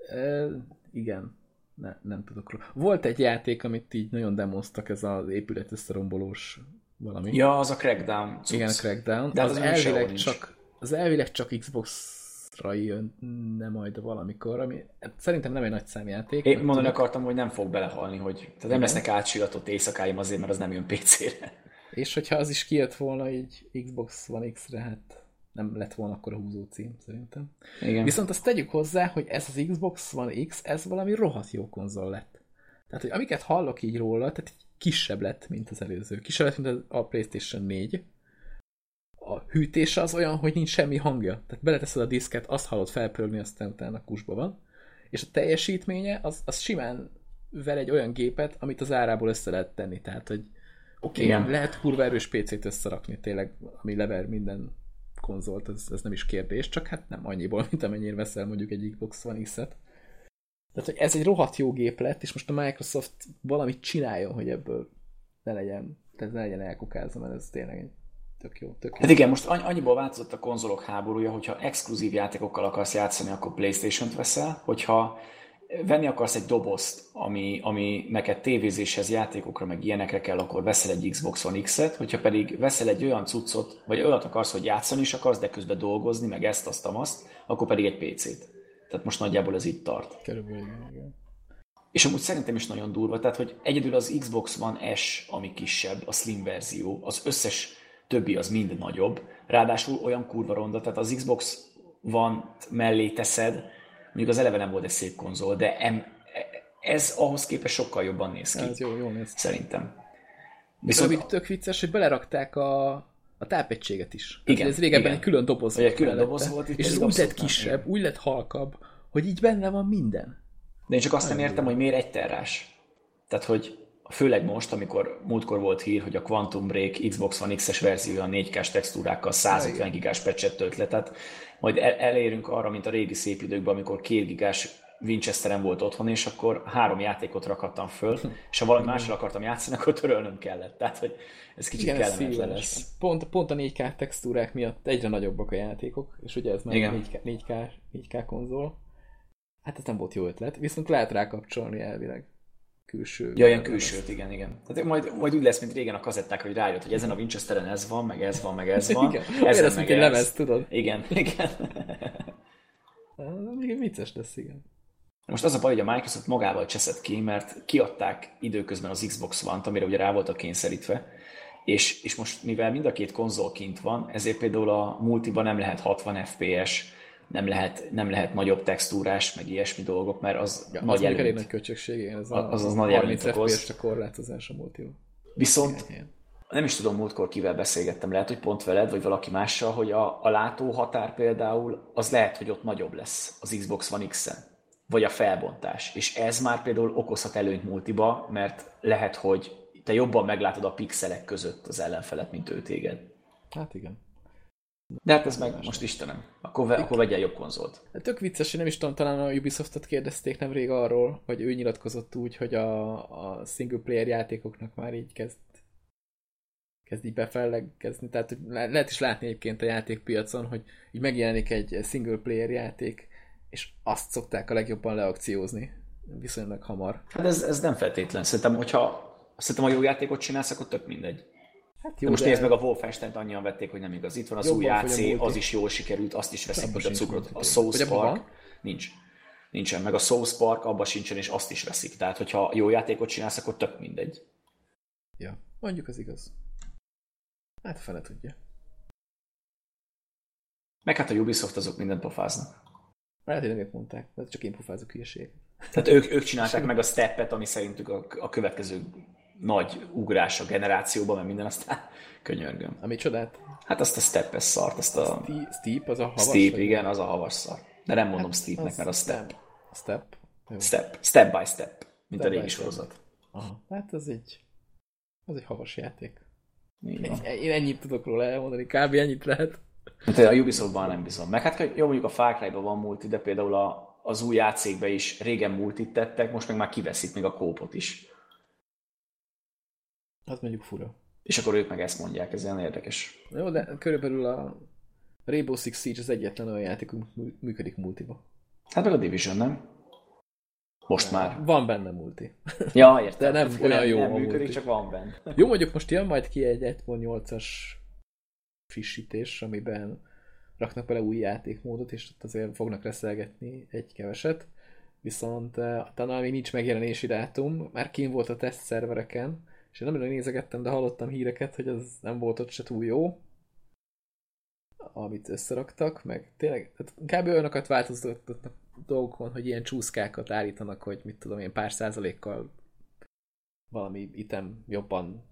E, igen. Ne, nem tudok róla. Volt egy játék, amit így nagyon demoztak, ez az épület összerombolós valami. Ja, az a Crackdown. Cucc. Igen, a Crackdown. De az, az elvileg csak, az elvileg csak Xbox-ra jönne majd valamikor, ami szerintem nem egy nagy számjáték. Én mondani tudok. akartam, hogy nem fog belehalni, hogy tehát nem lesznek átsillatott éjszakáim azért, mert az nem jön PC-re. És hogyha az is kijött volna így Xbox One X-re, hát nem lett volna akkor a húzó cím, szerintem. Igen. Viszont azt tegyük hozzá, hogy ez az Xbox One X, ez valami rohadt jó konzol lett. Tehát, hogy amiket hallok így róla, tehát kisebb lett, mint az előző. Kisebb lett, mint a PlayStation 4. A hűtése az olyan, hogy nincs semmi hangja. Tehát beleteszed a diszket, azt hallod felpörgni, aztán utána kusba van. És a teljesítménye az, az simán vel egy olyan gépet, amit az árából össze lehet tenni. Tehát, hogy oké, okay, lehet kurva erős PC-t összerakni, tényleg, ami lever minden konzolt, ez, ez nem is kérdés, csak hát nem annyiból, mint amennyire veszel mondjuk egy Xbox One X-et. Tehát, hogy ez egy rohadt jó gép lett, és most a Microsoft valamit csináljon, hogy ebből ne legyen, tehát ne legyen elkukázva, mert ez tényleg egy tök jó. Tök jó. Hát igen, most annyiból változott a konzolok háborúja, hogyha exkluzív játékokkal akarsz játszani, akkor Playstation-t veszel, hogyha venni akarsz egy dobozt, ami, ami neked tévézéshez, játékokra, meg ilyenekre kell, akkor veszel egy Xbox One X-et, hogyha pedig veszel egy olyan cuccot, vagy olyat akarsz, hogy játszani is akarsz, de közben dolgozni, meg ezt, azt, azt, akkor pedig egy PC-t. Tehát most nagyjából ez itt tart. Körülbelül igen. És amúgy szerintem is nagyon durva, tehát hogy egyedül az Xbox One S, ami kisebb, a slim verzió, az összes többi az mind nagyobb, ráadásul olyan kurva ronda, tehát az Xbox van mellé teszed, Mondjuk az eleve nem volt egy szép konzol, de em, ez ahhoz képest sokkal jobban néz ki. Ez jó, jó néz ki. Szerintem. Viszont a... tök vicces, hogy belerakták a, a tápegységet is. Igen, ez régebben igen. egy külön doboz volt. külön doboz volt. és ez úgy lett kisebb, nem. úgy lett halkabb, hogy így benne van minden. De én csak azt nem értem, hogy miért egy terrás. Tehát, hogy főleg most, amikor múltkor volt hír, hogy a Quantum Break Xbox One X-es verzió a 4K-s textúrákkal 150 gigás patchet tölt le, tehát majd el, elérünk arra, mint a régi szép időkben, amikor 2 gigás Winchesterem volt otthon, és akkor három játékot rakattam föl, és ha valami mással akartam játszani, akkor törölnöm kellett. Tehát, hogy ez kicsit Igen, kellemetlen lesz. Pont, pont a 4K textúrák miatt egyre nagyobbak a játékok, és ugye ez már Igen. 4K, 4K, 4K konzol. Hát ez nem volt jó ötlet, viszont lehet rákapcsolni elvileg külső. Ja, ilyen külsőt, igen, igen. Tehát majd, majd úgy lesz, mint régen a kazetták, hogy rájött, hogy ezen a Winchesteren ez van, meg ez van, meg ez van. igen. Ez lesz, mint egy lemez, tudod? Igen, [LAUGHS] igen. Még vicces lesz, igen. Most az a baj, hogy a Microsoft magával cseszett ki, mert kiadták időközben az Xbox One-t, amire ugye rá voltak kényszerítve, és, és most mivel mind a két konzol kint van, ezért például a multiban nem lehet 60 FPS, nem lehet, nem lehet nagyobb textúrás, meg ilyesmi dolgok, mert az ja, nagy az elég nagy költségség, igen, ez a, az, az nagy 30 FPS a korlátozás a multival. Viszont igen. nem is tudom, múltkor kivel beszélgettem, lehet, hogy pont veled, vagy valaki mással, hogy a, a látóhatár például, az lehet, hogy ott nagyobb lesz az Xbox One X-en, vagy a felbontás. És ez már például okozhat előnyt multiba, mert lehet, hogy te jobban meglátod a pixelek között az ellenfelet, mint ő téged. Hát igen. De hát ez meg most Istenem. Akkor, ve, akkor vegyél jobb konzolt. Hát tök vicces, hogy nem is tudom, talán a Ubisoftot kérdezték nemrég arról, vagy ő nyilatkozott úgy, hogy a, a single player játékoknak már így kezd kezd így befellegezni. Tehát hogy lehet is látni egyébként a játékpiacon, hogy így megjelenik egy single player játék, és azt szokták a legjobban leakciózni viszonylag hamar. Hát ez, ez nem feltétlen. Szerintem, hogyha szerintem, a jó játékot csinálsz, akkor tök mindegy. Hát jó, de most de... nézd meg a Wolfenstein-t, annyian vették, hogy nem igaz. Itt van az új AC, az is jól sikerült, azt is veszik, hogy a cukrot. A South Park nincs. Nincsen. Meg a South Park abban sincsen, és azt is veszik. Tehát, hogyha jó játékot csinálsz, akkor tök mindegy. Ja, mondjuk az igaz. Hát fele tudja. Meg hát a Ubisoft azok mindent pofáznak. Lehet, hogy nem ők mondták, de csak én pofázok hülyeséget. Tehát ők, ők csinálták meg a steppet, ami szerintük a, a következő nagy ugrás a generációban, mert minden aztán [LAUGHS] könyörgöm. Ami csodát? Hát azt a step szart, azt a... Steep, az a havas? Steep, igen, az a havas szar. De nem mondom hát steepnek, mert a step. Step? Jó. Step. Step by step, mint step a régi sorozat. Aha. Hát ez egy, az egy havas játék. Én, ennyit tudok róla elmondani, kb. ennyit lehet. Hát a Ubisoftban nem bizony. Meg hát jó, mondjuk a Far Cry-ban van multi, de például a, az új játszékbe is régen multit tettek, most meg már kiveszik még a kópot is. Az mondjuk fura. És akkor ők meg ezt mondják, ez olyan érdekes. Jó, de körülbelül a Rainbow Six Siege az egyetlen olyan játék, működik multiba. Hát meg a Division, nem? Most már. Van benne multi. Ja, értem. De nem olyan jó nem a működik, multi. csak van benne. [LAUGHS] Jó, mondjuk most jön majd ki egy 1.8-as frissítés, amiben raknak bele új játékmódot, és ott azért fognak reszelgetni egy keveset. Viszont eh, talán még nincs megjelenési dátum, már kín volt a teszt szervereken, és én nem nézegettem, de hallottam híreket, hogy az nem volt ott se túl jó, amit összeraktak, meg tényleg, tehát kb. olyanokat változtatnak dolgokon, hogy ilyen csúszkákat állítanak, hogy mit tudom én, pár százalékkal valami item jobban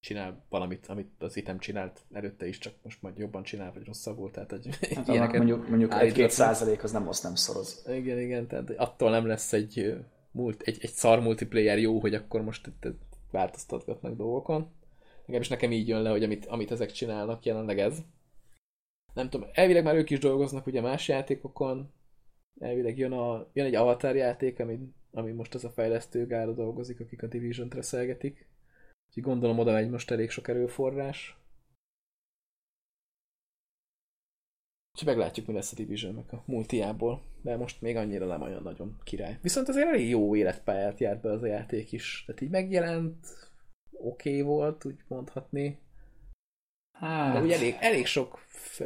csinál valamit, amit az item csinált előtte is, csak most majd jobban csinál, vagy rosszabbul, tehát hogy hát ilyeneket mondjuk, mondjuk egy-két százalék az nem, az nem szoroz. Igen, igen, tehát attól nem lesz egy, multi, egy, egy szar multiplayer jó, hogy akkor most itt változtatgatnak dolgokon. is nekem így jön le, hogy amit, amit ezek csinálnak, jelenleg ez. Nem tudom, elvileg már ők is dolgoznak ugye más játékokon, elvileg jön, a, jön egy avatar játék, ami, ami most az a fejlesztő gára dolgozik, akik a Division-t reszelgetik. Úgyhogy gondolom oda megy most elég sok erőforrás. Úgyhogy meglátjuk, mi lesz a division a multiából, de most még annyira nem olyan nagyon király. Viszont azért elég jó életpályát járt be az a játék is. Tehát így megjelent, oké okay volt, úgy mondhatni. Hát... De ugye elég, elég sok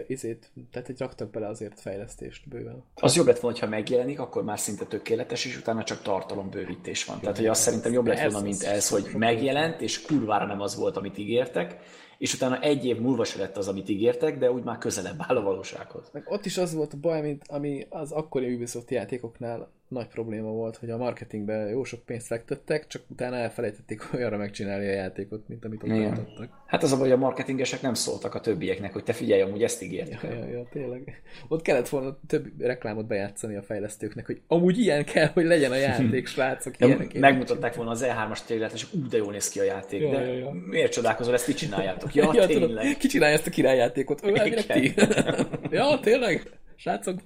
izét, tehát egy raktak bele azért fejlesztést bőven. Az jobb lett volna, ha megjelenik, akkor már szinte tökéletes, és utána csak tartalombővítés van. Tehát, hogy azt szerintem jobb lett volna, mint ez, hogy megjelent, és kurvára nem az volt, amit ígértek, és utána egy év múlva se lett az, amit ígértek, de úgy már közelebb áll a valósághoz. Meg ott is az volt a baj, mint ami az akkori Ubisoft játékoknál nagy probléma volt, hogy a marketingbe jó sok pénzt fektettek, csak utána elfelejtették olyanra megcsinálni a játékot, mint amit ott adtak. Hát az a baj, hogy a marketingesek nem szóltak a többieknek, hogy te figyelj, amúgy ezt ígértek. Ja, ja, ja, tényleg. Ott kellett volna több reklámot bejátszani a fejlesztőknek, hogy amúgy ilyen kell, hogy legyen a játék, [LAUGHS] srácok. Ja, megmutatták volna az E3-as tényleg, és úgy de jól néz ki a játék, ja, de ja, ja. miért csodálkozol, ezt ti csináljátok? Ja, ja tényleg. Tudom, ki csinálja ezt a királyjátékot? Ő, ti. [LAUGHS] ja, tényleg? Srácok,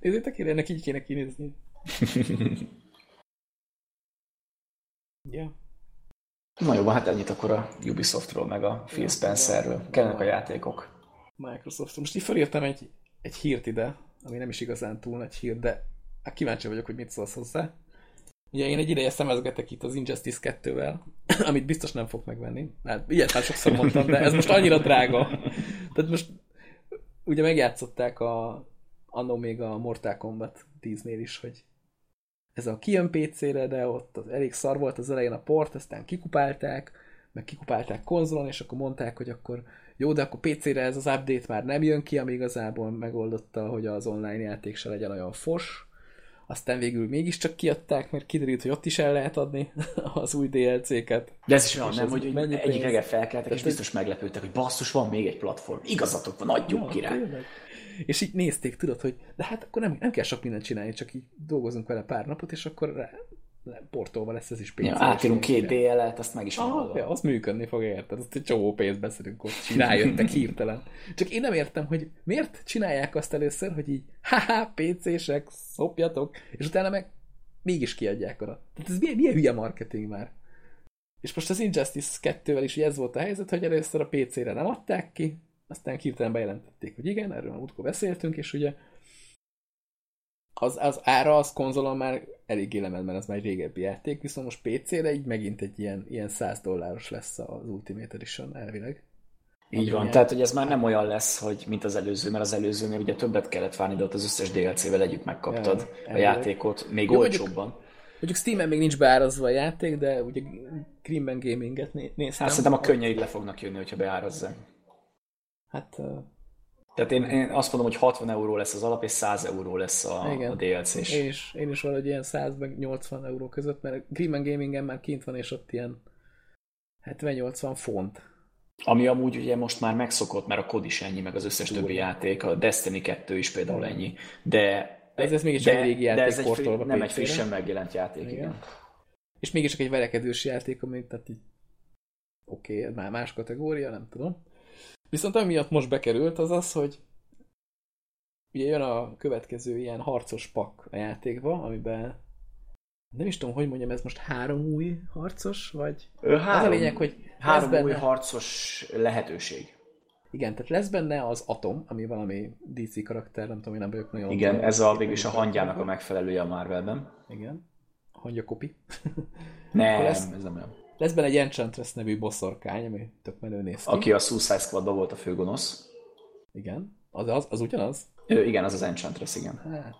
nézzétek, ennek így kéne kinézni. [LAUGHS] ja. Na jó, hát ennyit akkor a Ubisoftról, meg a Phil Spencerről. Kellenek a játékok. Microsoft. Most így felírtam egy, egy hírt ide, ami nem is igazán túl nagy hír, de hát kíváncsi vagyok, hogy mit szólsz hozzá. Ugye én egy ideje szemezgetek itt az Injustice 2-vel, [CLEARS THROAT] amit biztos nem fog megvenni. Hát ilyet már sokszor mondtam, de ez most annyira drága. Tehát most ugye megjátszották a, annó még a Mortal Kombat 10-nél is, hogy ez a kijön PC-re, de ott az elég szar volt az elején a port, aztán kikupálták, meg kikupálták konzolon, és akkor mondták, hogy akkor jó, de akkor PC-re ez az update már nem jön ki, ami igazából megoldotta, hogy az online játék se legyen olyan fos. Aztán végül mégiscsak kiadták, mert kiderült, hogy ott is el lehet adni [LAUGHS] az új DLC-ket. De ez is olyan, nem, hogy, hogy egyik reggel felkeltek, és biztos meglepődtek, hogy basszus, van még egy platform. Igazatok van, adjuk ja, király. Tényleg. És így nézték, tudod, hogy de hát akkor nem, nem kell sok mindent csinálni, csak így dolgozunk vele pár napot, és akkor rá, portolva lesz ez is pénz. Ja, átírunk két DL-et, azt meg is van. Ja, az működni fog, érted? Azt egy csomó pénzt beszélünk ott, rájöttek hirtelen. Csak én nem értem, hogy miért csinálják azt először, hogy így, haha, PC-sek, szopjatok, és utána meg mégis kiadják oda. Tehát ez milyen, milyen hülye marketing már. És most az Injustice 2-vel is ez volt a helyzet, hogy először a PC-re nem adták ki, aztán hirtelen bejelentették, hogy igen, erről a múltkor beszéltünk, és ugye az, az ára az konzolon már elég lement, mert az már egy régebbi játék, viszont most PC-re így megint egy ilyen, ilyen 100 dolláros lesz az Ultimate Edition elvileg. Így van, tehát hogy ez már nem olyan lesz, hogy mint az előző, mert az előzőnél ugye többet kellett várni, de ott az összes DLC-vel együtt megkaptad ja, a játékot, még Jó, olcsóbban. Mondjuk Steam-en még nincs beárazva a játék, de ugye Greenman Gaming-et néztem. Hát szerintem a könnyeid le fognak jönni, hogyha beárazzák. Hát... Tehát én, én azt mondom, hogy 60 euró lesz az alap, és 100 euró lesz a, igen. a DLC-s. Én is, én is valahogy ilyen 100 meg 80 euró között, mert Greenman Gamingen már kint van, és ott ilyen 70-80 font. Ami amúgy ugye most már megszokott, mert a kod is ennyi, meg az összes Túl. többi játék, a Destiny 2 is például ennyi, de ez, ez mégis egy régi játék, de ez egy fri, nem egy frissen megjelent játék, igen. igen. És mégis csak egy verekedős játék, ami tehát így oké, okay, már más kategória, nem tudom. Viszont amiatt most bekerült az az, hogy ugye jön a következő ilyen harcos pak a játékba, amiben nem is tudom, hogy mondjam, ez most három új harcos, vagy? Ő három, az a lényeg, hogy három benne... új harcos lehetőség. Igen, tehát lesz benne az Atom, ami valami DC karakter, nem tudom, én nem vagyok nagyon... Igen, ez a végül is a hangyának a megfelelője a Marvelben. Igen. A hangya kopi. Nem, lesz, ez nem olyan. Lesz benne egy Enchantress nevű bosszorkány, ami tök menő néz ki. Aki a Suicide Squadban volt a főgonosz. Igen. Az, az, az ugyanaz? Ő, igen, az az Enchantress, igen. Hát.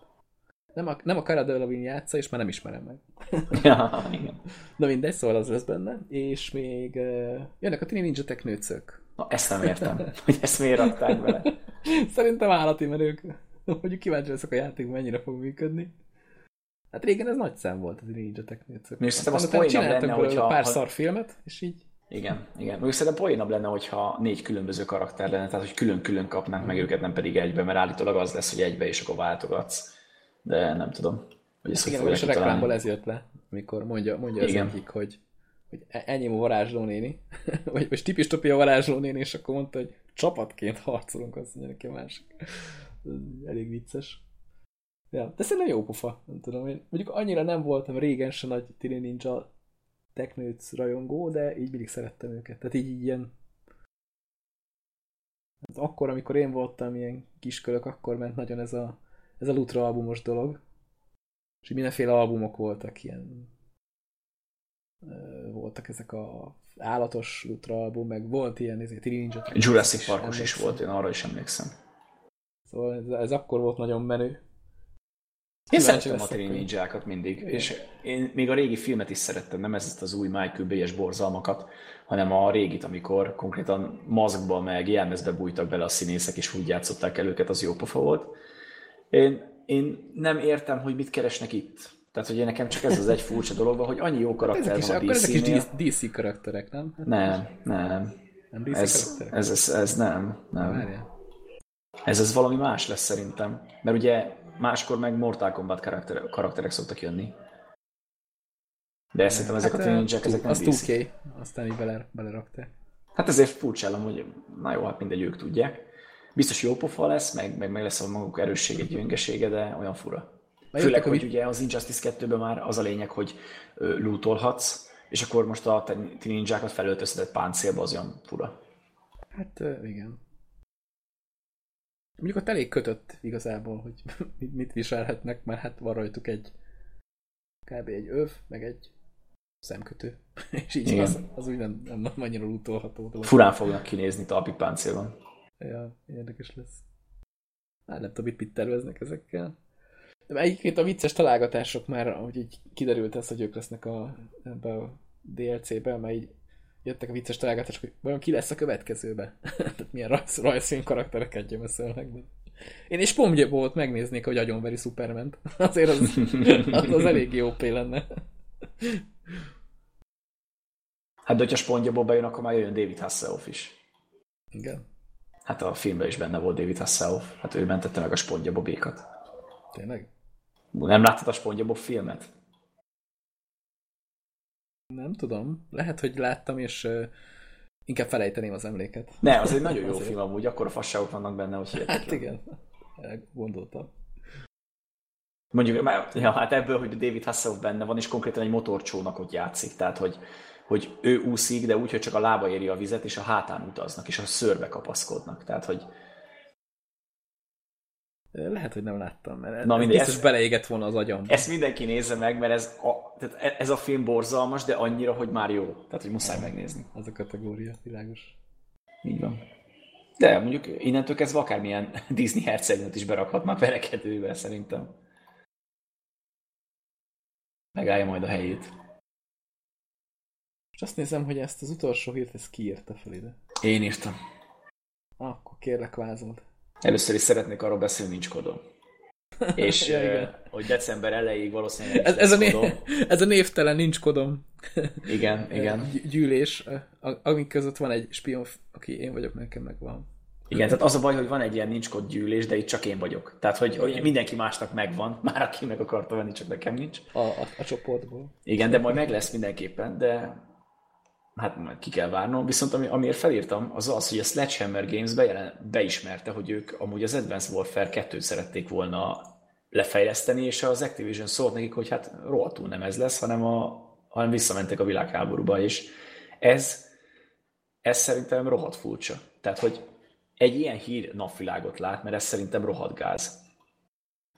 Nem a, nem a Cara Delevingne játsza, és már nem ismerem meg. [LAUGHS] ja, igen. Na mindegy, szóval az lesz benne. És még uh, jönnek a Tini Ninja Technőcök. Na, ezt nem értem, [LAUGHS] hogy ezt miért rakták bele. Szerintem állati menők. Hogy kíváncsi leszek a játék, mennyire fog működni. Hát régen ez nagy szám volt, az Ninja Technőcök. Még szerintem az poénabb lenne, hogyha... pár ha... szar filmet, és így... Igen, igen. Még szerintem poénabb lenne, hogyha négy különböző karakter lenne, tehát hogy külön-külön kapnánk meg őket, nem pedig egybe, mert állítólag az lesz, hogy egybe, és akkor váltogatsz. De nem tudom. Hogy ezt igen, és a reklámból ez jött le, amikor mondja, mondja az egyik, hogy hogy e- ennyi a varázsló néni, [LAUGHS] vagy, vagy tipis topi a varázsló néni, és akkor mondta, hogy csapatként harcolunk, azt mondja neki a másik. Elég vicces. Ja, de szerintem jó pofa, nem tudom én. Mondjuk annyira nem voltam régen se nagy Tini Ninja Technőc rajongó, de így mindig szerettem őket. Tehát így, így ilyen hát akkor, amikor én voltam ilyen kiskölök, akkor ment nagyon ez a, ez a Lutra albumos dolog. És mindenféle albumok voltak ilyen voltak ezek a állatos Lutra album, meg volt ilyen ezért Ninja Jurassic Parkos is volt, én arra is emlékszem. Szóval ez, ez akkor volt nagyon menő. Én szerettem a Tini Ninjákat mindig, Igen. és én még a régi filmet is szerettem, nem ezt az új Michael Bay-es borzalmakat, hanem a régit, amikor konkrétan maszkba meg jelmezbe bújtak bele a színészek, és úgy játszották el őket, az jó pofa volt. Én, én nem értem, hogy mit keresnek itt. Tehát, hogy nekem csak ez az egy furcsa dolog, hogy annyi jó karakter ezek van is, a dc Ezek is DC karakterek, nem? Nem, nem. Nem DC ez, ez, ez, ez, nem, nem. Ez, ez valami más lesz szerintem. Mert ugye máskor meg Mortal Kombat karakter, karakterek szoktak jönni. De ezt szerintem ezek hát, a teenagerek, ezek nem Az 2K, aztán így bele, belerakták. Hát ezért furcsálom, hogy na jó, hát mindegy, ők tudják. Biztos jó pofa lesz, meg, meg, meg lesz a maguk erőssége, gyöngesége, de olyan fura. Főleg, hogy ugye az Injustice 2-ben már az a lényeg, hogy lootolhatsz, és akkor most a ninjákat felöltöztetett páncélba az olyan fura. Hát igen. Mondjuk ott elég kötött igazából, hogy [LAUGHS] mit viselhetnek, mert hát van rajtuk egy kb. egy öv, meg egy szemkötő. [LAUGHS] És így Igen. az, az úgy nem, nem, nem annyira lootolható. Dolog. Furán fognak kinézni talpi páncélban. Ja, érdekes lesz. Hát nem tudom, mit, mit terveznek ezekkel. De egyébként a vicces találgatások már, ahogy így kiderült ez, hogy ők lesznek a, ebbe a DLC-be, mert így jöttek a vicces találgatások, hogy vajon ki lesz a következőbe. [LAUGHS] Tehát milyen rajz, rajzfilm karaktereket gyömöszölnek. De... Én is volt megnéznék, hogy agyonveri superman [LAUGHS] Azért az, az, az elég jó p lenne. [LAUGHS] Hát, de hogyha Spongyaból bejön, akkor már jön David Hasselhoff is. Igen. Hát a filmben is benne volt David Hasselhoff. Hát ő mentette meg a Spongyabobékat. Tényleg? Nem láttad a SpongeBob filmet? Nem tudom. Lehet, hogy láttam, és uh, inkább felejteném az emléket. Ne, az egy nagyon jó film amúgy, akkor a fasságok vannak benne, hogy hihetetlen. Hát igen, gondoltam. Mondjuk, ja, hát ebből, hogy David Hasselhoff benne van, és konkrétan egy motorcsónakot játszik, tehát hogy, hogy ő úszik, de úgy, hogy csak a lába éri a vizet, és a hátán utaznak, és a szörbe kapaszkodnak. Tehát, hogy lehet, hogy nem láttam, mert Na, mindegy, biztos ez, beleégett volna az agyam. Ezt mindenki nézze meg, mert ez a, tehát e- ez a film borzalmas, de annyira, hogy már jó. Tehát, hogy muszáj megnézni. Az a kategória, világos. Így van. De mondjuk innentől kezdve akármilyen [LAUGHS] Disney hercegnőt is berakhatnak verekedővel szerintem. Megállja majd a helyét. És azt nézem, hogy ezt az utolsó hírt, ezt ki írta fel ide? Én írtam. Akkor kérlek vázolod. Először is szeretnék arról beszélni, nincs kodom. [LAUGHS] És ja, igen. hogy december elejéig valószínűleg ez, ez, a név, [LAUGHS] ez a névtelen nincs kodom. [LAUGHS] Igen, igen. Gyűlés, amik között van egy spion, aki én vagyok, nekem meg van. Igen, tehát az a baj, hogy van egy ilyen nincs kod gyűlés, de itt csak én vagyok. Tehát, hogy, hogy mindenki másnak megvan, már aki meg akarta venni, csak nekem nincs. A, a, a csoportból. Igen, de majd meg lesz mindenképpen, de hát majd ki kell várnom, viszont ami, amiért felírtam, az az, hogy a Sledgehammer Games bejelen, beismerte, hogy ők amúgy az Advanced Warfare 2-t szerették volna lefejleszteni, és az Activision szólt nekik, hogy hát rohadtul nem ez lesz, hanem, a, hanem visszamentek a világháborúba, és ez, ez szerintem rohadt furcsa. Tehát, hogy egy ilyen hír napvilágot lát, mert ez szerintem rohadt gáz.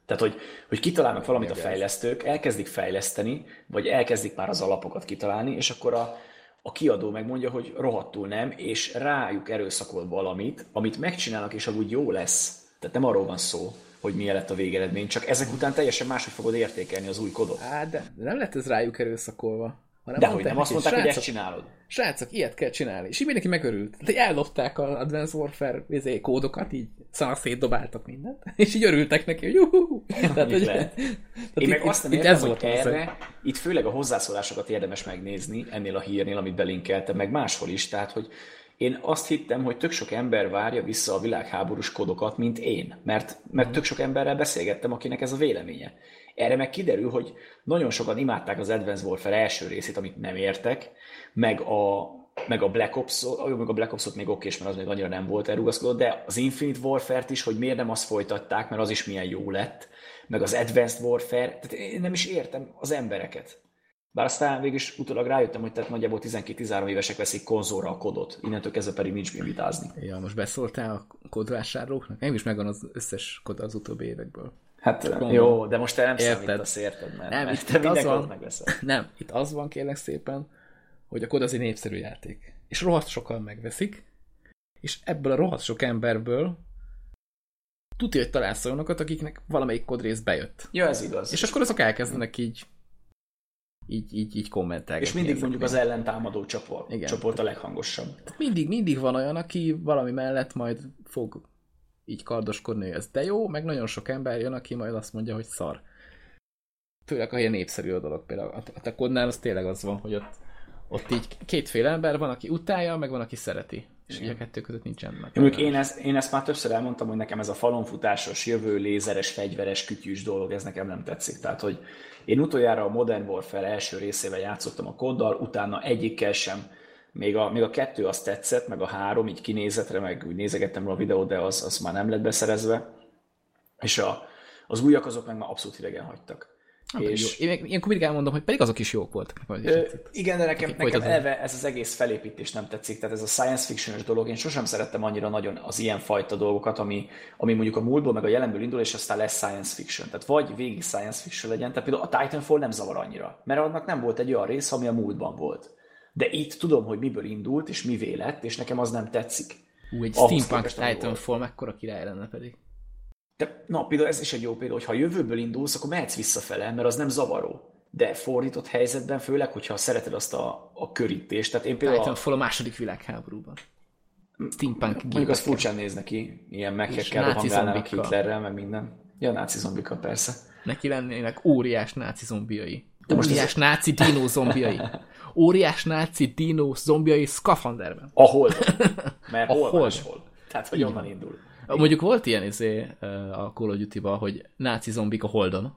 Tehát, hogy, hogy kitalálnak valamit a fejlesztők, elkezdik fejleszteni, vagy elkezdik már az alapokat kitalálni, és akkor a, a kiadó megmondja, hogy rohadtul nem, és rájuk erőszakol valamit, amit megcsinálnak, és amúgy jó lesz. Tehát nem arról van szó, hogy milyen lett a végeredmény, csak ezek után teljesen máshogy fogod értékelni az új kodot. Hát, de nem lett ez rájuk erőszakolva. Hanem de hogy nem azt mondták, srácok, hogy ezt csinálod. Srácok, ilyet kell csinálni. És így mindenki megörült. De ellopták a Advanced Warfare izé, kódokat, így szar szétdobáltak mindent, [LAUGHS] és így örültek neki, hogy juhu. Tehát, hogy, tehát Én meg azt nem értem, ez hogy erre, itt főleg a hozzászólásokat érdemes megnézni ennél a hírnél, amit belinkeltem, meg máshol is, tehát hogy én azt hittem, hogy tök sok ember várja vissza a világháborús kodokat, mint én, mert, mert tök sok emberrel beszélgettem, akinek ez a véleménye. Erre meg kiderül, hogy nagyon sokan imádták az Advanced Warfare első részét, amit nem értek, meg a, meg a Black Ops, meg a Black Ops-ot még oké, mert az még annyira nem volt elrugaszkodott, de az Infinite Warfare-t is, hogy miért nem azt folytatták, mert az is milyen jó lett, meg az Advanced Warfare, tehát én nem is értem az embereket. Bár aztán végig utólag rájöttem, hogy tehát nagyjából 12-13 évesek veszik konzolra a kodot, innentől kezdve pedig nincs mi vitázni. Ja, most beszóltál a kodvásárlóknak? Nem is megvan az összes kod az utóbbi évekből. Hát Gondolom. jó, de most te nem érted. számítasz, érted? Mert, nem, mert itt, te az van, Nem, itt az van kérlek szépen, hogy a kod az egy népszerű játék. És rohadt sokan megveszik, és ebből a rohadt sok emberből tudja, hogy találsz olyanokat, akiknek valamelyik kodrész bejött. Ja, ez igaz. És akkor azok elkezdenek így így, így, így kommentelni. És mindig mondjuk az ellentámadó csoport, Igen. csoport a leghangosabb. Mindig, mindig van olyan, aki valami mellett majd fog így kardoskodni, ez de jó, meg nagyon sok ember jön, aki majd azt mondja, hogy szar. Főleg, ha ilyen népszerű a dolog például. A te kodnál az tényleg az van, hogy ott, ott így kétféle ember van, aki utálja, meg van, aki szereti. És így a kettő között nincsen meg. Én, én, ezt, én ezt már többször elmondtam, hogy nekem ez a falonfutásos, jövő, lézeres, fegyveres, kütyűs dolog, ez nekem nem tetszik. Tehát, hogy én utoljára a Modern Warfare első részével játszottam a koddal, utána egyikkel sem még a, még a kettő azt tetszett, meg a három, így kinézetre, meg úgy nézegettem a videót, de az, az már nem lett beszerezve. És a, az újak azok meg már abszolút idegen hagytak. Hát, és... Jó. Én ilyenkor mindig elmondom, hogy pedig azok is jók voltak. Ö, igen, de nekem, nekem elve ez az egész felépítés nem tetszik, tehát ez a science fiction dolog, én sosem szerettem annyira nagyon az ilyen fajta dolgokat, ami, ami mondjuk a múltból meg a jelenből indul, és aztán lesz science fiction. Tehát vagy végig science fiction legyen, tehát például a Titanfall nem zavar annyira, mert annak nem volt egy olyan rész, ami a múltban volt. De itt tudom, hogy miből indult, és mi lett, és nekem az nem tetszik. Ú, egy Ahhoz steampunk Titanfall, mekkora király lenne pedig. De, na, például ez is egy jó példa, hogy ha jövőből indulsz, akkor mehetsz visszafele, mert az nem zavaró. De fordított helyzetben, főleg, hogyha szereted azt a, a körítést. Tehát én például... Titanfall a második világháborúban. Steampunk Mondjuk az furcsán néz neki, ilyen meghekkel rohangálnának Hitlerrel, meg minden. Ja, náci zombika, persze. Neki lennének óriás náci zombiai. De most óriás ez... náci dino zombiai. [LAUGHS] Óriás náci dino zombiai szkafanderben. Ahol? [LAUGHS] Mert hol, hol? hol? Tehát, hogy onnan indul. Mondjuk volt ilyen izé a Call of Duty-ban, hogy náci zombik a Holdon.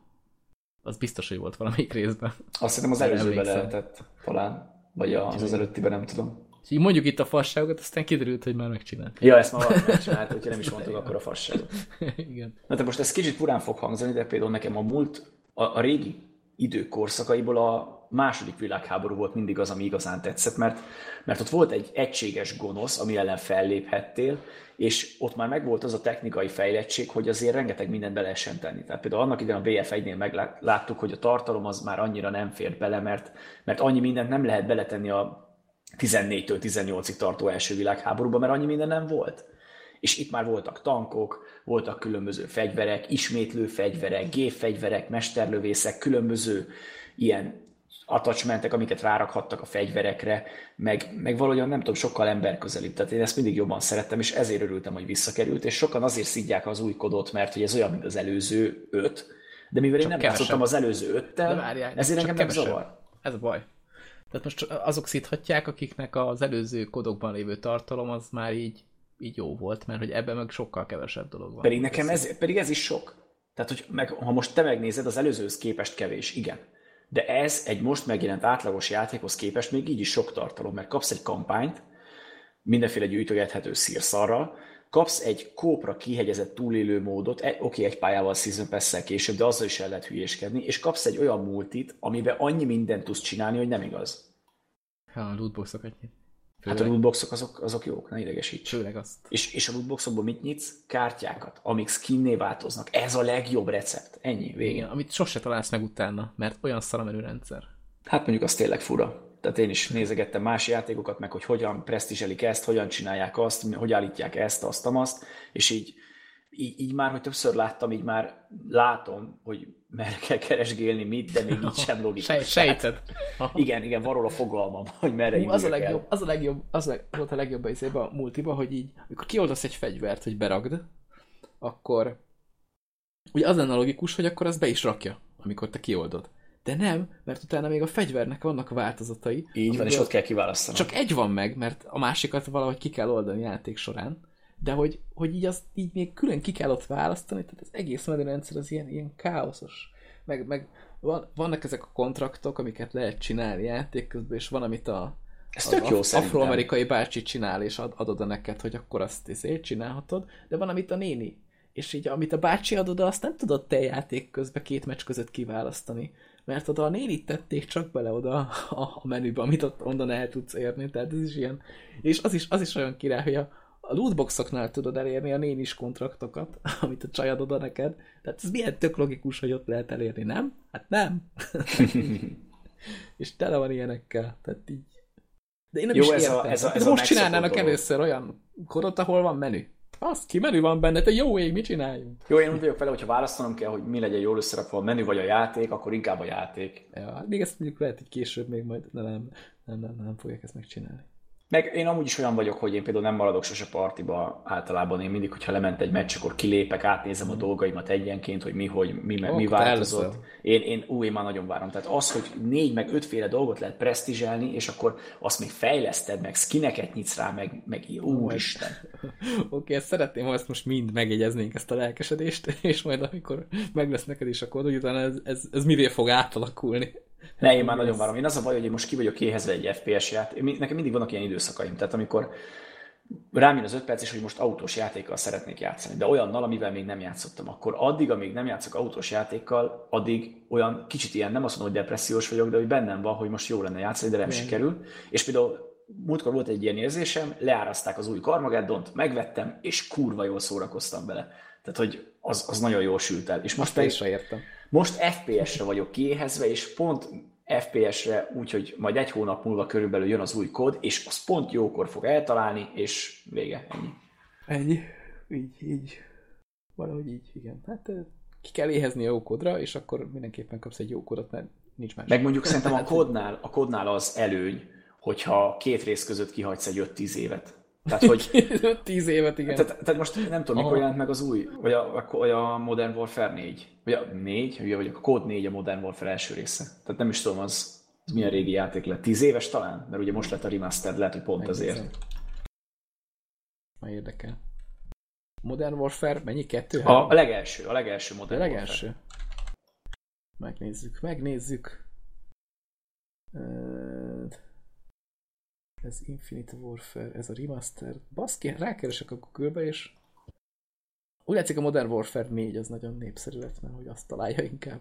Az biztos, hogy volt valamelyik részben. Azt hiszem az előzőben lehetett talán. Vagy az, az előttiben, nem tudom. Így mondjuk itt a fasságokat, aztán kiderült, hogy már megcsinált. Ja, ezt már megcsinált, hogyha nem is [LAUGHS] mondtuk akkor a fasságot. Igen. Na de most ez kicsit furán fog hangzani, de például nekem a múlt, a, a régi idők korszakaiból a második világháború volt mindig az, ami igazán tetszett, mert, mert ott volt egy egységes gonosz, ami ellen felléphettél, és ott már megvolt az a technikai fejlettség, hogy azért rengeteg mindent be lehessen tenni. Tehát például annak idején a BF1-nél megláttuk, hogy a tartalom az már annyira nem fér bele, mert, mert annyi mindent nem lehet beletenni a 14-től 18-ig tartó első világháborúba, mert annyi minden nem volt. És itt már voltak tankok, voltak különböző fegyverek, ismétlő fegyverek, gépfegyverek, mesterlövészek, különböző ilyen attachmentek, amiket rárakhattak a fegyverekre, meg, meg valahogyan nem tudom, sokkal emberközelibb. Tehát én ezt mindig jobban szerettem, és ezért örültem, hogy visszakerült, és sokan azért szidják az új kodot, mert hogy ez olyan, mint az előző öt, de mivel csak én nem kevesebb. játszottam az előző öttel, várjál, ezért engem nem zavar. Ez a baj. Tehát most azok szidhatják, akiknek az előző kodokban lévő tartalom az már így, így jó volt, mert hogy ebben meg sokkal kevesebb dolog van. Pedig nekem ez, pedig ez is sok. Tehát, hogy meg, ha most te megnézed, az előzőhöz képest kevés, igen de ez egy most megjelent átlagos játékhoz képest még így is sok tartalom, mert kapsz egy kampányt, mindenféle gyűjtögethető szírszarral, kapsz egy kópra kihegyezett túlélő módot, e, oké, egy pályával season pass később, de azzal is el lehet hülyéskedni, és kapsz egy olyan multit, amiben annyi mindent tudsz csinálni, hogy nem igaz. Ha, a lootboxokat nyit. Főleg. Hát a lootboxok azok, azok jók, ne idegesíts. Főleg azt. És, és a lootboxokból mit nyitsz? Kártyákat, amik skinné változnak. Ez a legjobb recept. Ennyi, végén. Igen, amit sose találsz meg utána, mert olyan szaramerő rendszer. Hát mondjuk az tényleg fura. Tehát én is nézegettem más játékokat, meg hogy hogyan presztizselik ezt, hogyan csinálják azt, hogy állítják ezt, azt, azt, és így, így, így már, hogy többször láttam, így már látom, hogy merre kell keresgélni mit, de még így sem logikus. Sejted. [LAUGHS] igen, igen, van róla fogalmam, hogy merre Hú, az a legjobb, el. az a legjobb, az a, volt a legjobb az a multiba, hogy így, amikor kioldasz egy fegyvert, hogy beragd, akkor ugye az lenne logikus, hogy akkor az be is rakja, amikor te kioldod. De nem, mert utána még a fegyvernek vannak változatai. Így van, és ott kell kiválasztani. Csak egy van meg, mert a másikat valahogy ki kell oldani játék során. De hogy, hogy így azt így még külön ki kell ott választani, tehát az egész rendszer az ilyen, ilyen káoszos. Meg, meg van, vannak ezek a kontraktok, amiket lehet csinálni játék közben, és van, amit a, ez tök jó az afroamerikai bácsi csinál, és ad, adod a neked, hogy akkor azt ezért csinálhatod, de van, amit a néni. És így, amit a bácsi adod, azt nem tudod te játék közben két meccs között kiválasztani. Mert oda a nélit tették csak bele oda a, a menübe, amit ott onnan el tudsz érni, tehát ez is ilyen, és az is, az is olyan király, hogy a, a lootboxoknál tudod elérni a nénis kontraktokat, [LAUGHS] amit a csajad oda neked, tehát ez milyen tök logikus, hogy ott lehet elérni, nem? Hát nem. és tele van ilyenekkel, tehát így. De én nem Jó, is ez értem. A, ez a, ez most csinálnának először olyan korot, ahol van menü. Az ki menü van benne, te jó ég, mit csináljunk? Jó, én úgy vagyok vele, hogyha választanom kell, hogy mi legyen jól összerakva, a menü vagy a játék, akkor inkább a játék. Ja, hát még ezt mondjuk lehet, hogy később még majd nem, nem, nem, nem, nem fogják ezt megcsinálni. Meg én amúgy is olyan vagyok, hogy én például nem maradok sose partiba általában. Én mindig, hogyha lement egy meccs, akkor kilépek, átnézem a dolgaimat egyenként, hogy mi, hogy mi, oh, mi változott. Én, én, ú, én már nagyon várom. Tehát az, hogy négy, meg ötféle dolgot lehet presztizselni, és akkor azt még fejleszted, meg skineket nyitsz rá, meg, meg úristen. [LAUGHS] Oké, okay, ezt szeretném, ha ezt most mind megjegyeznénk, ezt a lelkesedést, [LAUGHS] és majd amikor meg lesz neked is a kód, hogy utána ez, ez, ez mivé fog átalakulni. Ne, én már nagyon várom. Én az a baj, hogy én most ki vagyok éhezve egy FPS ját. Nekem mindig vannak ilyen időszakaim. Tehát amikor rám jön az öt perc, és hogy most autós játékkal szeretnék játszani, de olyannal, amivel még nem játszottam, akkor addig, amíg nem játszok autós játékkal, addig olyan kicsit ilyen, nem azt mondom, hogy depressziós vagyok, de hogy bennem van, hogy most jó lenne játszani, de nem Igen. sikerül. És például múltkor volt egy ilyen érzésem, leáraszták az új Carmageddont, megvettem, és kurva jól szórakoztam bele. Tehát, hogy az, az nagyon jól sült el. És most pedig, értem. Most FPS-re vagyok kiéhezve, és pont FPS-re, úgyhogy majd egy hónap múlva körülbelül jön az új kód, és az pont jókor fog eltalálni, és vége, ennyi. Ennyi. Így, így. Valahogy így, igen. Hát ki kell éhezni a jó kódra, és akkor mindenképpen kapsz egy jó kódot, mert nincs más. Meg mondjuk szerintem a [LAUGHS] kódnál, a kódnál az előny, hogyha két rész között kihagysz egy 5-10 évet. Tehát, hogy... [LAUGHS] Tíz évet, igen. Tehát, tehát most nem tudom, mikor jelent meg az új, vagy a, vagy a Modern Warfare 4. Vagy a 4, vagy a Code 4 a Modern Warfare első része. Tehát nem is tudom, az, az milyen régi játék lett. Tíz éves talán? Mert ugye most lett a remastered, lehet, hogy pont azért. Ma érdekel. Modern Warfare mennyi? Kettő? A, a legelső, a legelső Modern a legelső. Warfare. Megnézzük, megnézzük. Uh ez Infinite Warfare, ez a remaster. Baszki, rákeresek a Google-be, és úgy látszik a Modern Warfare 4 az nagyon népszerű lett, mert hogy azt találja inkább.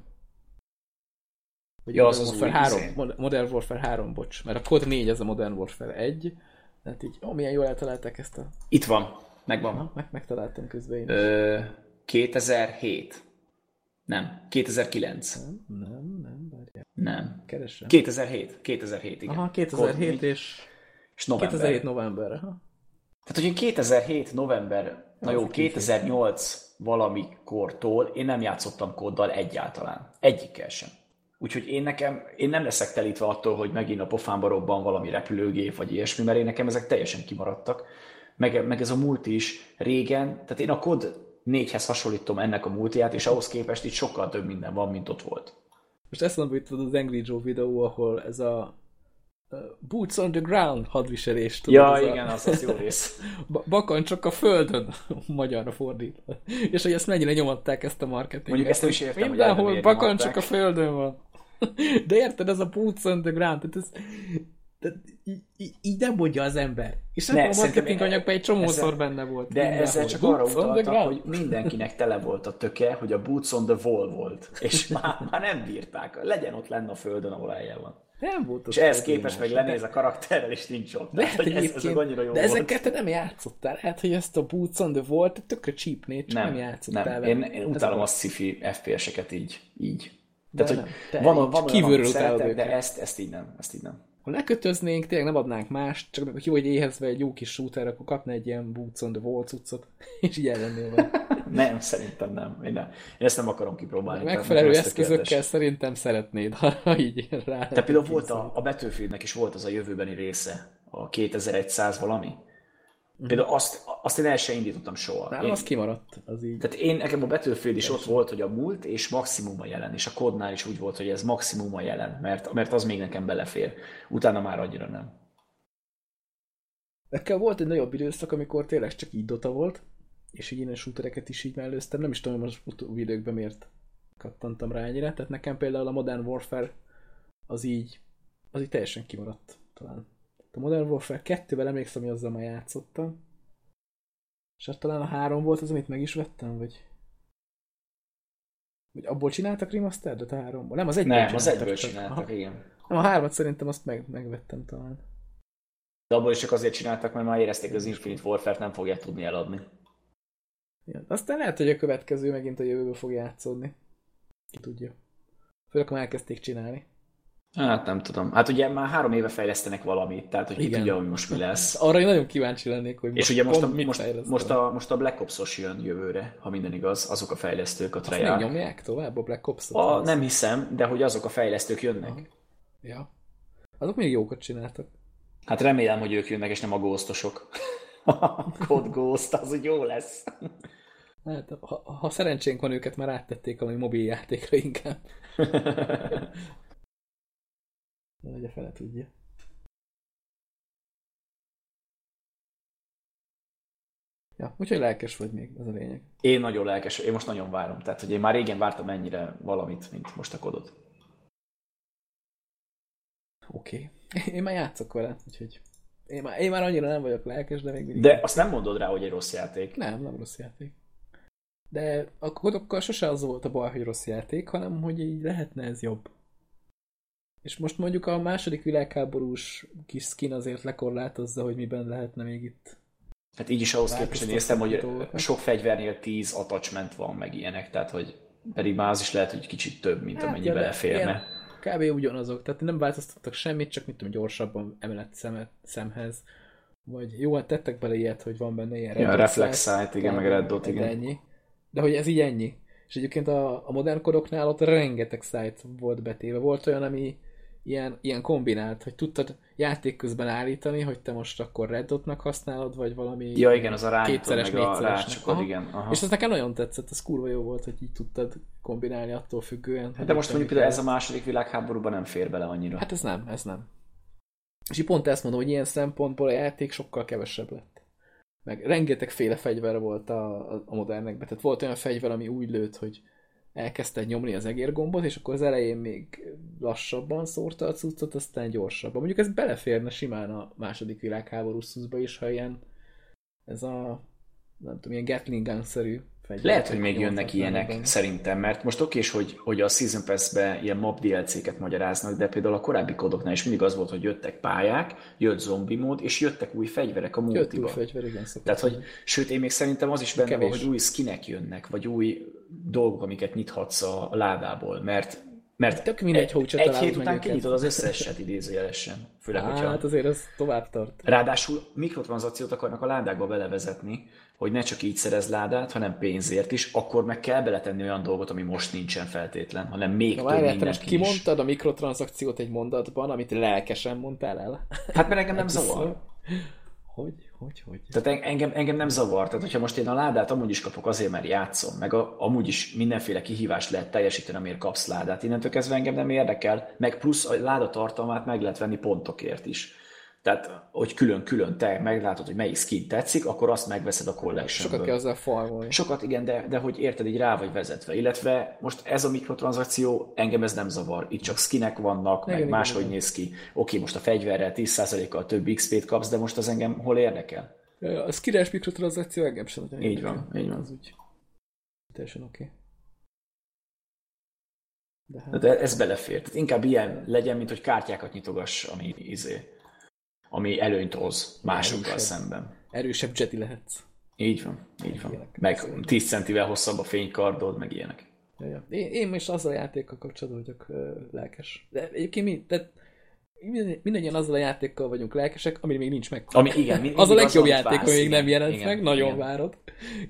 Vagy ja, Modern, az Warfare az 3, izé. Modern Warfare 3, bocs, mert a Code 4 ez a Modern Warfare 1, tehát így, ó, milyen jól eltalálták ezt a... Itt van, megvan. Na, meg, megtaláltam közben én Ö, 2007. Nem, 2009. Nem, nem, nem, várjál. Nem. Keresem. 2007, 2007, igen. Aha, 2007 Code, és és november. 2007 november. Ha? Tehát, hogy 2007 november, na jó, 2008 valamikortól én nem játszottam kóddal egyáltalán. Egyikkel sem. Úgyhogy én nekem, én nem leszek telítve attól, hogy megint a pofámba robban valami repülőgép, vagy ilyesmi, mert én nekem ezek teljesen kimaradtak. Meg, meg ez a multi is régen, tehát én a kod 4-hez hasonlítom ennek a multiát, és ahhoz képest itt sokkal több minden van, mint ott volt. Most mondom, hogy az Angry Joe videó, ahol ez a Boots on the ground hadviselést. Tudod, ja, az igen, a... az az jó rész. [LAUGHS] Bakan csak a földön, [LAUGHS] magyarra fordítva. És hogy ezt mennyire nyomatták ezt a marketinget. Mondjuk ezt nem is értem, Mindenhol bakan csak a földön van. [LAUGHS] De érted, ez a Boots on the Ground, tehát ez, de így, így nem mondja az ember. És nem a marketing anyagban egy csomószor benne volt. De ezzel csak arra utaltak, hogy mindenkinek tele volt a töke, hogy a Boots on the Wall volt. És már, már nem bírták. Legyen ott lenne a földön, ahol helye van. Nem volt És ehhez képest meg lenéz a karakterrel, és nincs ott. Lehet, hogy ez, ez annyira jó de ezeket te nem játszottál. Lehet, hogy ezt a Boots on the Wall tökre cheapné, csak nem, nem játszottál nem. Én, én utálom a sci-fi FPS-eket így. így. Tehát, hogy van, van olyan, szeretem, de ezt, ezt így nem. Ezt így nem. Ha lekötöznénk, tényleg nem adnánk más, csak hogy jó, hogy éhezve egy jó kis shooter, akkor kapna egy ilyen boots on the wall cuccot, [LAUGHS] és így ellennél [LAUGHS] nem, szerintem nem. Én, nem. Én ezt nem akarom kipróbálni. Megfelelő eszközökkel szerintem szeretnéd, [LAUGHS] ha így rá. Te például volt a, a Battlefieldnek is volt az a jövőbeni része, a 2100 valami, Például azt, azt én el sem indítottam soha. Nem, én, az kimaradt. Az így. Tehát én, nekem a Battlefield is ott volt, hogy a múlt és maximum a jelen, és a kodnál is úgy volt, hogy ez maximum a jelen, mert, mert az még nekem belefér. Utána már annyira nem. Nekem volt egy nagyobb időszak, amikor tényleg csak így Dota volt, és így én shootereket is így mellőztem. Nem is tudom, hogy most utóbbi időkben miért kattantam rá ennyire. Tehát nekem például a Modern Warfare az így, az így teljesen kimaradt talán. A Modern Warfare 2-vel emlékszem, hogy azzal már játszottam. És hát talán a 3 volt az, amit meg is vettem, vagy... Vagy abból csináltak remastered a háromból? Nem, az egyből Nem, az egyből csináltak, Aha. igen. Nem, a hármat szerintem azt meg, megvettem talán. De abból is csak azért csináltak, mert már érezték, hogy az Infinite Warfare-t nem fogják tudni eladni. Ja, aztán lehet, hogy a következő megint a jövőbe fog játszódni. Ki tudja. Főleg, ha elkezdték csinálni. Hát nem tudom. Hát ugye már három éve fejlesztenek valamit, tehát hogy Igen. tudja, hogy most mi lesz. [LAUGHS] Arra én nagyon kíváncsi lennék, hogy És ugye most a, most, most, a, most a Black Ops-os jön jövőre, ha minden igaz, azok a fejlesztők, a Treyarch. Azt nyomják tovább a Black ops a, Nem hiszem, de hogy azok a fejlesztők jönnek. Aha. Ja. Azok még jókat csináltak. Hát remélem, hogy ők jönnek, és nem a ghostosok. [LAUGHS] a Code Ghost, az úgy jó lesz. Hát, ha, ha szerencsénk van, őket már áttették valami mobil játékra inkább. [LAUGHS] De hogy a fele tudja. Ja, úgyhogy lelkes vagy még, ez a lényeg. Én nagyon lelkes, én most nagyon várom. Tehát, hogy én már régen vártam ennyire valamit, mint most a kodot. Oké. Okay. [LAUGHS] Én már játszok vele, úgyhogy én már, én már annyira nem vagyok lelkes, de még mindig... De azt nem mondod rá, hogy egy rossz játék. Nem, nem rossz játék. De a kodokkal sose az volt a baj, hogy rossz játék, hanem hogy így lehetne ez jobb. És most mondjuk a második világháborús kis skin azért lekorlátozza, hogy miben lehetne még itt. Hát így is ahhoz képest néztem, hogy sok fegyvernél 10 attachment van, meg ilyenek, tehát hogy pedig már az is lehet, hogy kicsit több, mint hát, amennyi ja, beleférne. Kb. ugyanazok, tehát nem változtattak semmit, csak mit tudom, gyorsabban emelet szemet, szemhez. Vagy jó, hát tettek bele ilyet, hogy van benne ilyen ja, reflex sight, igen, meg red dot, igen. Ennyi. De hogy ez így ennyi. És egyébként a, a modern kodoknál ott rengeteg szájt volt betéve. Volt olyan, ami ilyen, ilyen kombinált, hogy tudtad játék közben állítani, hogy te most akkor Red Dotnak használod, vagy valami ja, igen, az a kétszeres, meg a rácsokod, igen. Aha. És ez nekem nagyon tetszett, ez kurva jó volt, hogy így tudtad kombinálni attól függően. Hát de most mondjuk például ez a második világháborúban nem fér bele annyira. Hát ez nem, ez nem. És így pont ezt mondom, hogy ilyen szempontból a játék sokkal kevesebb lett. Meg rengeteg féle fegyver volt a, a modernekben. Tehát volt olyan fegyver, ami úgy lőtt, hogy elkezdte nyomni az egérgombot, és akkor az elején még lassabban szórta a cuccot, aztán gyorsabban. Mondjuk ez beleférne simán a második világháború szuszba is, ha ilyen ez a nem tudom, ilyen Gatling gun-szerű fegyver. Lehet, hogy még jönnek ilyenek, ben. szerintem, mert most oké, hogy, hogy a Season Pass-be ilyen mob DLC-ket magyaráznak, de például a korábbi kodoknál is mindig az volt, hogy jöttek pályák, jött zombi mód, és jöttek új fegyverek a multiba. Jött új fegyver, igen. Tehát, hogy, sőt, én még szerintem az is benne Kevés. van, hogy új skinek jönnek, vagy új dolgok, amiket nyithatsz a ládából, mert mert Tök mindegy, hogy egy hét után kinyitod az összeset idézőjelesen. Főleg, hát, hogyha... azért ez tovább tart. Ráadásul mikrotranszakciót akarnak a ládákba belevezetni, hogy ne csak így szerez ládát, hanem pénzért is, akkor meg kell beletenni olyan dolgot, ami most nincsen feltétlen, hanem még Na, több mindent most kimondtad a mikrotranszakciót egy mondatban, amit lelkesen mondtál el? Hát mert engem nem hát zavar. Hogy? Hogy, hogy? Tehát engem, engem nem zavar. Tehát, hogyha most én a ládát amúgy is kapok azért, mert játszom, meg a, amúgy is mindenféle kihívást lehet teljesíteni, amiért kapsz ládát. Innentől kezdve engem nem érdekel, meg plusz a láda tartalmát meg lehet venni pontokért is. Tehát, hogy külön-külön te meglátod, hogy melyik skin tetszik, akkor azt megveszed a collection Sokat kell azzal farmolni. Sokat, igen, de, de hogy érted, így rá vagy vezetve. Illetve most ez a mikrotranszakció, engem ez nem zavar. Itt csak skinek vannak, igen, meg igen, máshogy igen. néz ki. Oké, most a fegyverrel 10%-kal több XP-t kapsz, de most az engem hol érdekel? A skines mikrotranszakció engem sem nagyon Így van, így van. Az úgy teljesen oké. Okay. De, hát... de ez belefér. Tehát inkább ilyen legyen, mint hogy kártyákat nyitogass, ami izé, ami előnyt hoz másokkal erősebb, szemben. Erősebb jeti lehetsz. Így van, így van. Ilyenek. Meg 10 centivel hosszabb a fénykardod, meg ilyenek. Én, én most azzal a játékkal kapcsolatban vagyok lelkes. De egyébként mi, tehát mindannyian azzal a játékkal vagyunk lelkesek, ami még nincs meg. Ami, igen, az a legjobb játék, ami még nem jelent igen, meg, nagyon igen. várod,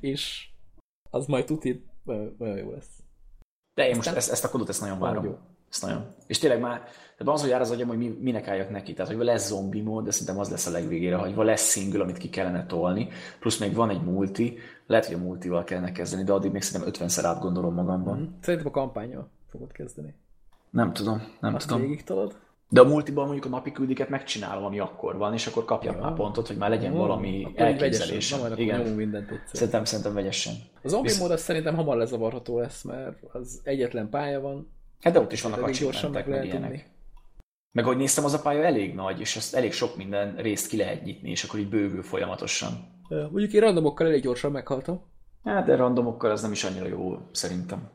és az majd tuti olyan jó lesz. De én most ezt, ezt a kodot ezt nagyon várom. Jó. Ezt nagyon. És tényleg már, tehát az, hogy jár az agyam, hogy mi, minek álljak neki. Tehát, hogy lesz zombi mód, de szerintem az lesz a legvégére, hogy lesz single, amit ki kellene tolni, plusz még van egy multi, lehet, hogy a multival kellene kezdeni, de addig még szerintem 50-szer átgondolom magamban. Mm-hmm. Szerintem a kampányjal fogod kezdeni. Nem tudom, nem Azt tudom. végig tolod? De a multiban mondjuk a napi küldiket megcsinálom, ami akkor van, és akkor kapjak ja. már pontot, hogy már legyen ja, valami elképzelés. Na, Igen. mindent egyszer. Szerintem, szerintem vegyesen. Az zombi Visz... mód az szerintem hamar lezavarható lesz, mert az egyetlen pálya van. Hát de ott is vannak a gyorsan meg, lehet ilyenek. Meg ahogy néztem, az a pálya elég nagy, és ezt elég sok minden részt ki lehet nyitni, és akkor így bővül folyamatosan. Mondjuk én randomokkal elég gyorsan meghaltam. Hát de randomokkal ez nem is annyira jó, szerintem.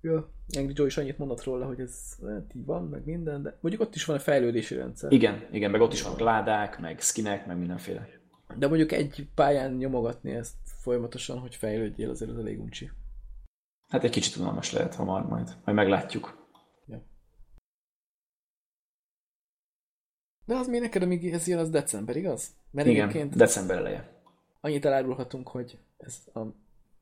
Ja, Angry Joe is annyit mondott róla, hogy ez hát így van, meg minden, de mondjuk ott is van a fejlődési rendszer. Igen, igen, meg ott is vannak ládák, meg skinek, meg mindenféle. De mondjuk egy pályán nyomogatni ezt folyamatosan, hogy fejlődjél, azért az elég uncsi. Hát egy kicsit unalmas lehet hamar majd, majd meglátjuk. Ja. De az mi neked, amíg ez jön, az december, igaz? Mert Igen, egyébként december eleje. Annyit elárulhatunk, hogy ez a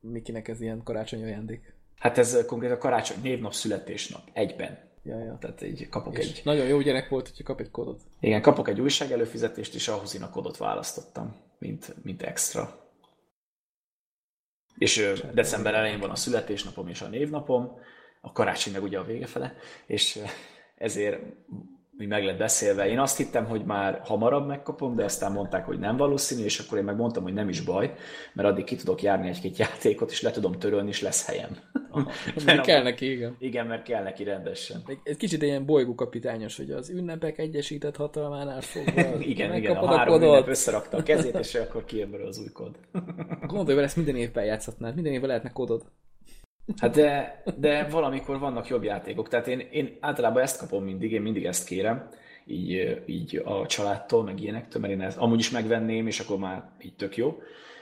Mikinek ez ilyen karácsonyi ajándék. Hát ez konkrétan karácsony, névnap, születésnap, egyben. Ja, ja. Tehát így kapok és egy... Nagyon jó gyerek volt, hogyha kap egy kódot. Igen, kapok egy újság előfizetést, és ahhoz én a kódot választottam, mint, mint extra. És Csát, december elején van a születésnapom és a névnapom, a karácsony meg ugye a vége fele, és ezért mi meg lett beszélve. Én azt hittem, hogy már hamarabb megkapom, de aztán mondták, hogy nem valószínű, és akkor én megmondtam, hogy nem is baj, mert addig ki tudok járni egy-két játékot, és le tudom törölni, és lesz helyem. [LAUGHS] mert kell neki, igen. Igen, mert kell neki rendesen. Egy kicsit ilyen bolygókapitányos, hogy az ünnepek egyesített hatalmánál fogva. [LAUGHS] igen, igen, a három a ünnep összerakta a kezét, és akkor kijön az új kód. Gondolj hogy ezt minden évben játszhatnád, minden évben lehetne kódod. Hát de, de valamikor vannak jobb játékok. Tehát én, én általában ezt kapom mindig, én mindig ezt kérem, így, így a családtól, meg ilyenektől, mert én ezt amúgy is megvenném, és akkor már így tök jó.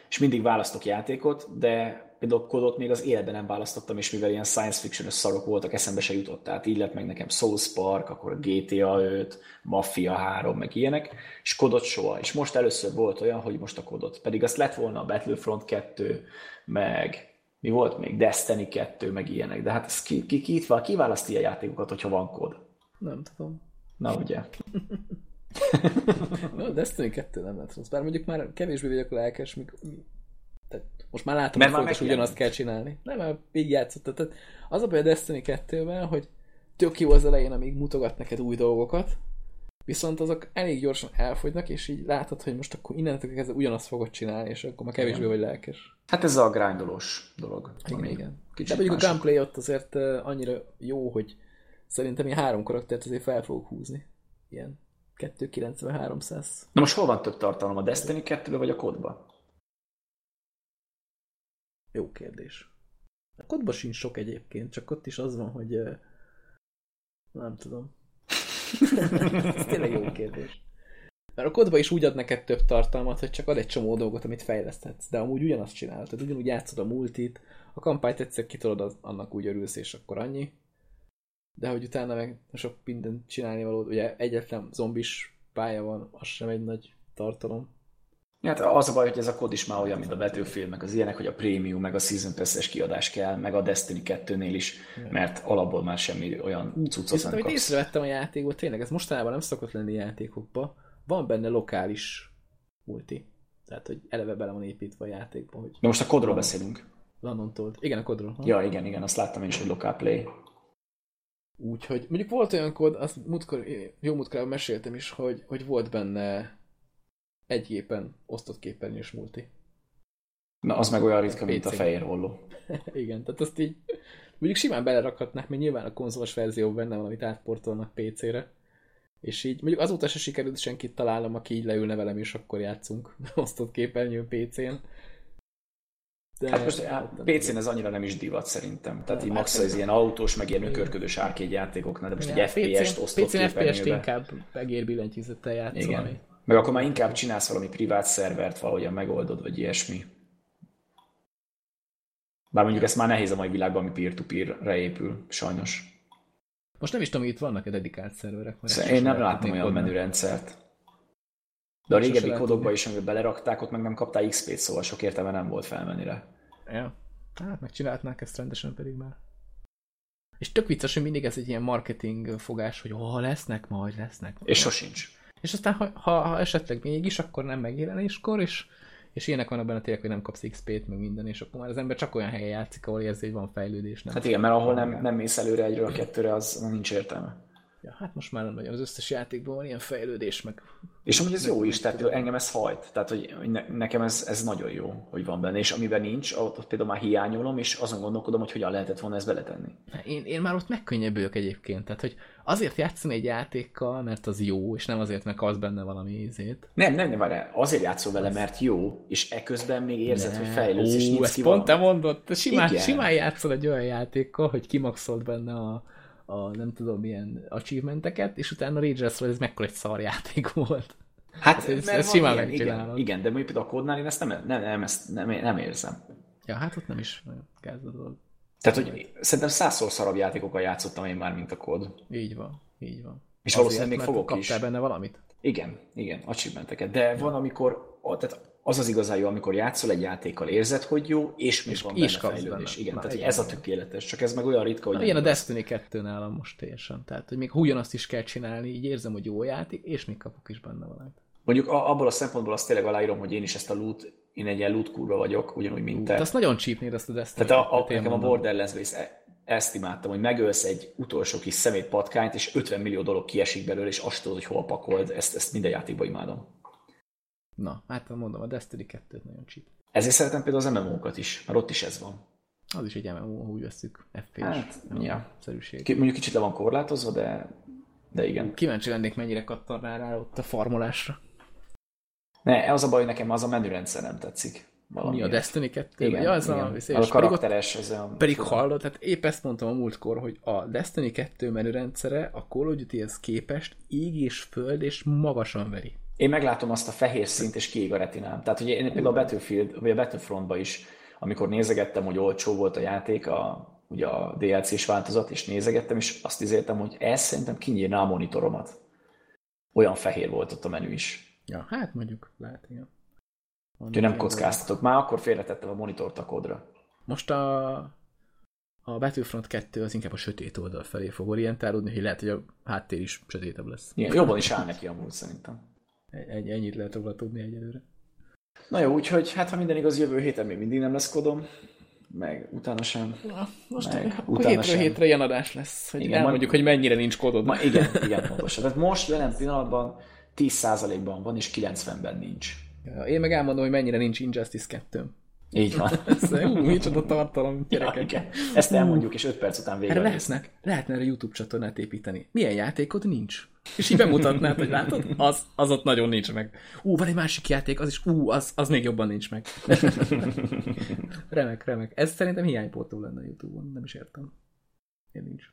És mindig választok játékot, de például kodot még az életben nem választottam, és mivel ilyen science fiction szarok voltak, eszembe se jutott. Tehát így lett meg nekem Souls Park, akkor a GTA 5, Mafia 3, meg ilyenek, és kodot soha. És most először volt olyan, hogy most a kodot. Pedig azt lett volna a Battlefront 2, meg mi volt még? Destiny 2, meg ilyenek. De hát ez ki, ki, ki, ki, ki választ ilyen játékokat, hogyha van kód? Nem tudom. Na ugye. [LAUGHS] no, Destiny 2 nem lehet rossz. Bár mondjuk már kevésbé vagyok lelkes, mik, tehát most már látom, Mert hogy fontos, ugyanazt kell csinálni. Nem, mert így játszott. Tehát az a baj a Destiny 2-ben, hogy tök jó az elején, amíg mutogat neked új dolgokat, viszont azok elég gyorsan elfogynak, és így látod, hogy most akkor innentől kezdve ugyanazt fogod csinálni, és akkor már kevésbé vagy lelkes. Hát ez a grindolós dolog. Igen, igen. De mondjuk a gameplay ott azért annyira jó, hogy szerintem ilyen három karaktert azért fel fogok húzni. Ilyen 290-300. Na most hol van több tartalom? A Destiny 2 vagy a kodba? Jó kérdés. A kodba sincs sok egyébként, csak ott is az van, hogy nem tudom. [LAUGHS] Ez tényleg jó kérdés. Mert a kodba is úgy ad neked több tartalmat, hogy csak ad egy csomó dolgot, amit fejleszthetsz, de amúgy ugyanazt csinálod. Tehát ugyanúgy játszod a multit, a kampányt egyszer kitolod, annak úgy örülsz, és akkor annyi. De hogy utána meg sok mindent csinálni való, ugye egyetlen zombis pálya van, az sem egy nagy tartalom. Hát az a baj, hogy ez a kód is már olyan, mint a Battlefield, meg az ilyenek, hogy a Premium, meg a Season Pass-es kiadás kell, meg a Destiny 2-nél is, mert alapból már semmi olyan cuccot nem kapsz. észrevettem a játékot, tényleg, ez mostanában nem szokott lenni játékokba, van benne lokális multi. Tehát, hogy eleve bele van építve a játékba. Hogy De most a kodról beszélünk. Lannon told. Igen, a kodról. Ja, igen, igen, azt láttam én is, hogy local play. Úgyhogy mondjuk volt olyan kód, azt múltkor, jó múltkor meséltem is, hogy, hogy volt benne egy gépen osztott képernyős multi. Na, az meg olyan ritka, mint a fehér holló. [LAUGHS] Igen, tehát azt így mondjuk simán belerakhatnák, mert nyilván a konzolos verzió benne van, amit átportolnak PC-re. És így, mondjuk azóta se sikerült senkit találnom, aki így leülne velem, és akkor játszunk [LAUGHS] osztott képernyő PC-n. De hát most PC-n ez annyira nem is divat szerintem. Tehát így hát max az ilyen autós, meg ilyen ökörködős árkégy játékoknál, de most egy FPS-t osztott PC-n FPS-t inkább egérbillentyűzettel játszol. Meg akkor már inkább csinálsz valami privát szervert, valahogyan megoldod, vagy ilyesmi. Bár mondjuk ezt már nehéz a mai világban, ami peer-to-peer-re épül, sajnos. Most nem is tudom, hogy itt vannak-e dedikált szerverek. Szóval én nem láttam olyan menürendszert. De a régebbi kódokba is, amiben belerakták, ott meg nem kaptál XP-t, szóval sok értelme nem volt felmenni rá. Ja. Hát megcsinálhatnák ezt rendesen pedig már. És tök vicces, hogy mindig ez egy ilyen marketing fogás, hogy ha lesznek, majd lesznek. És sosincs. És aztán, ha, ha, ha esetleg mégis, akkor nem megjelenéskor, és és ilyenek vannak benne tényleg, hogy nem kapsz XP-t, meg minden, és akkor már az ember csak olyan helyen játszik, ahol érzi, hogy van fejlődés. Nem hát igen, mert ahol nem, nem mész előre egyről a kettőre, az nincs értelme. Ja, hát most már nem nagyon. Az összes játékban van ilyen fejlődés, meg... És amúgy ez jó is, tehát engem ez hajt. Tehát, hogy ne, nekem ez, ez nagyon jó, hogy van benne. És amiben nincs, ott, ott például már hiányolom, és azon gondolkodom, hogy hogyan lehetett volna ezt beletenni. Én, én már ott megkönnyebbülök egyébként. Tehát, hogy azért játszani egy játékkal, mert az jó, és nem azért, mert az benne valami ízét. Nem, nem, nem, várjál. azért játszol vele, mert jó, és eközben még érzed, ne. hogy fejlődsz, és ezt pont te mondod, te simán, simán játszol egy olyan játékkal, hogy kimaxolt benne a, a nem tudom milyen achievementeket, és utána rage hogy ez mekkora egy szarjáték volt. Hát, hát ez, ez simán ilyen, igen, igen, de mondjuk például a kódnál én ezt nem, nem, nem, ezt nem, nem érzem. Ja, hát ott nem is kezdődött. Tehát, hogy szerintem százszor szarabb játékokkal játszottam én már, mint a kód. Így van, így van. És Azért, valószínűleg még fogok is. benne valamit? Igen, igen, achievementeket. De ja. van, amikor, tehát az az igazán jó, amikor játszol egy játékkal, érzed, hogy jó, és még és van benne fejlődés. Benne. Igen, Na, tehát igen. ez a tökéletes, csak ez meg olyan ritka, hogy... Na, ilyen a Destiny 2 nálam most teljesen. Tehát, hogy még ugyanazt is kell csinálni, így érzem, hogy jó játék, és még kapok is benne valamit. Mondjuk abból a szempontból azt tényleg aláírom, hogy én is ezt a loot, én egy ilyen loot kurva vagyok, ugyanúgy, mint te. azt nagyon csípnéd azt a Destiny. Tehát a, a, nekem a Borderlands e- ezt imádtam, hogy megölsz egy utolsó kis szemét patkányt, és 50 millió dolog kiesik belőle, és azt tudod, hogy hol pakold, ezt, ezt minden játékban imádom. Na, hát mondom, a Destiny 2 nagyon csíp. Ezért szeretem például az MMO-kat is, mert ott is ez van. Az is egy MMO, ha úgy veszük, FPS. Hát, ja. Szerűség. Mondjuk kicsit le van korlátozva, de, de igen. Kíváncsi lennék, mennyire kattan rá, rá ott a farmolásra. Ne, az a baj, nekem az a menürendszer nem tetszik. Valami Mi a Destiny 2? Igen, ja, az igen. A, a karakteres. Ez a... Pedig hallod, tehát épp ezt mondtam a múltkor, hogy a Destiny 2 menürendszere a Call of Duty-hez képest ég és föld és magasan veri. Én meglátom azt a fehér szint, és kiég a retinám. Tehát, hogy én például a Battlefield, vagy a Battlefrontba is, amikor nézegettem, hogy olcsó volt a játék, a, ugye a DLC-s változat, és nézegettem, és azt izéltem, hogy ez szerintem kinyírná a monitoromat. Olyan fehér volt ott a menü is. Ja, hát mondjuk lehet, igen. Úgyhogy nem kockáztatok. Már akkor félretettem a monitort a kodra. Most a, a Battlefront 2 az inkább a sötét oldal felé fog orientálódni, hogy lehet, hogy a háttér is sötétebb lesz. Igen, jobban is áll neki amúgy szerintem. Egy, ennyit lehet róla tudni egyelőre. Na jó, úgyhogy hát ha minden igaz, jövő héten még mindig nem lesz kodom, meg utána sem. Na, most meg utána hétről sem. hétre ilyen adás lesz, hogy igen, elmondjuk, majd, hogy mennyire nincs kodod. Ma, igen, igen, pontosan. Tehát most jelen pillanatban 10%-ban van, és 90-ben nincs. Én meg elmondom, hogy mennyire nincs Injustice 2 így van. [LAUGHS] Ú, micsoda tartalom, gyerekek. Ja, igen. Ezt elmondjuk, és 5 perc után végre. Lehetnek, lehetne erre YouTube csatornát építeni. Milyen játékod nincs? És így bemutatnád, hogy látod, az, az ott nagyon nincs meg. Ú, van egy másik játék, az is, ú, az, az még jobban nincs meg. [LAUGHS] remek, remek. Ez szerintem hiánypótó lenne a YouTube-on, nem is értem. Én nincs.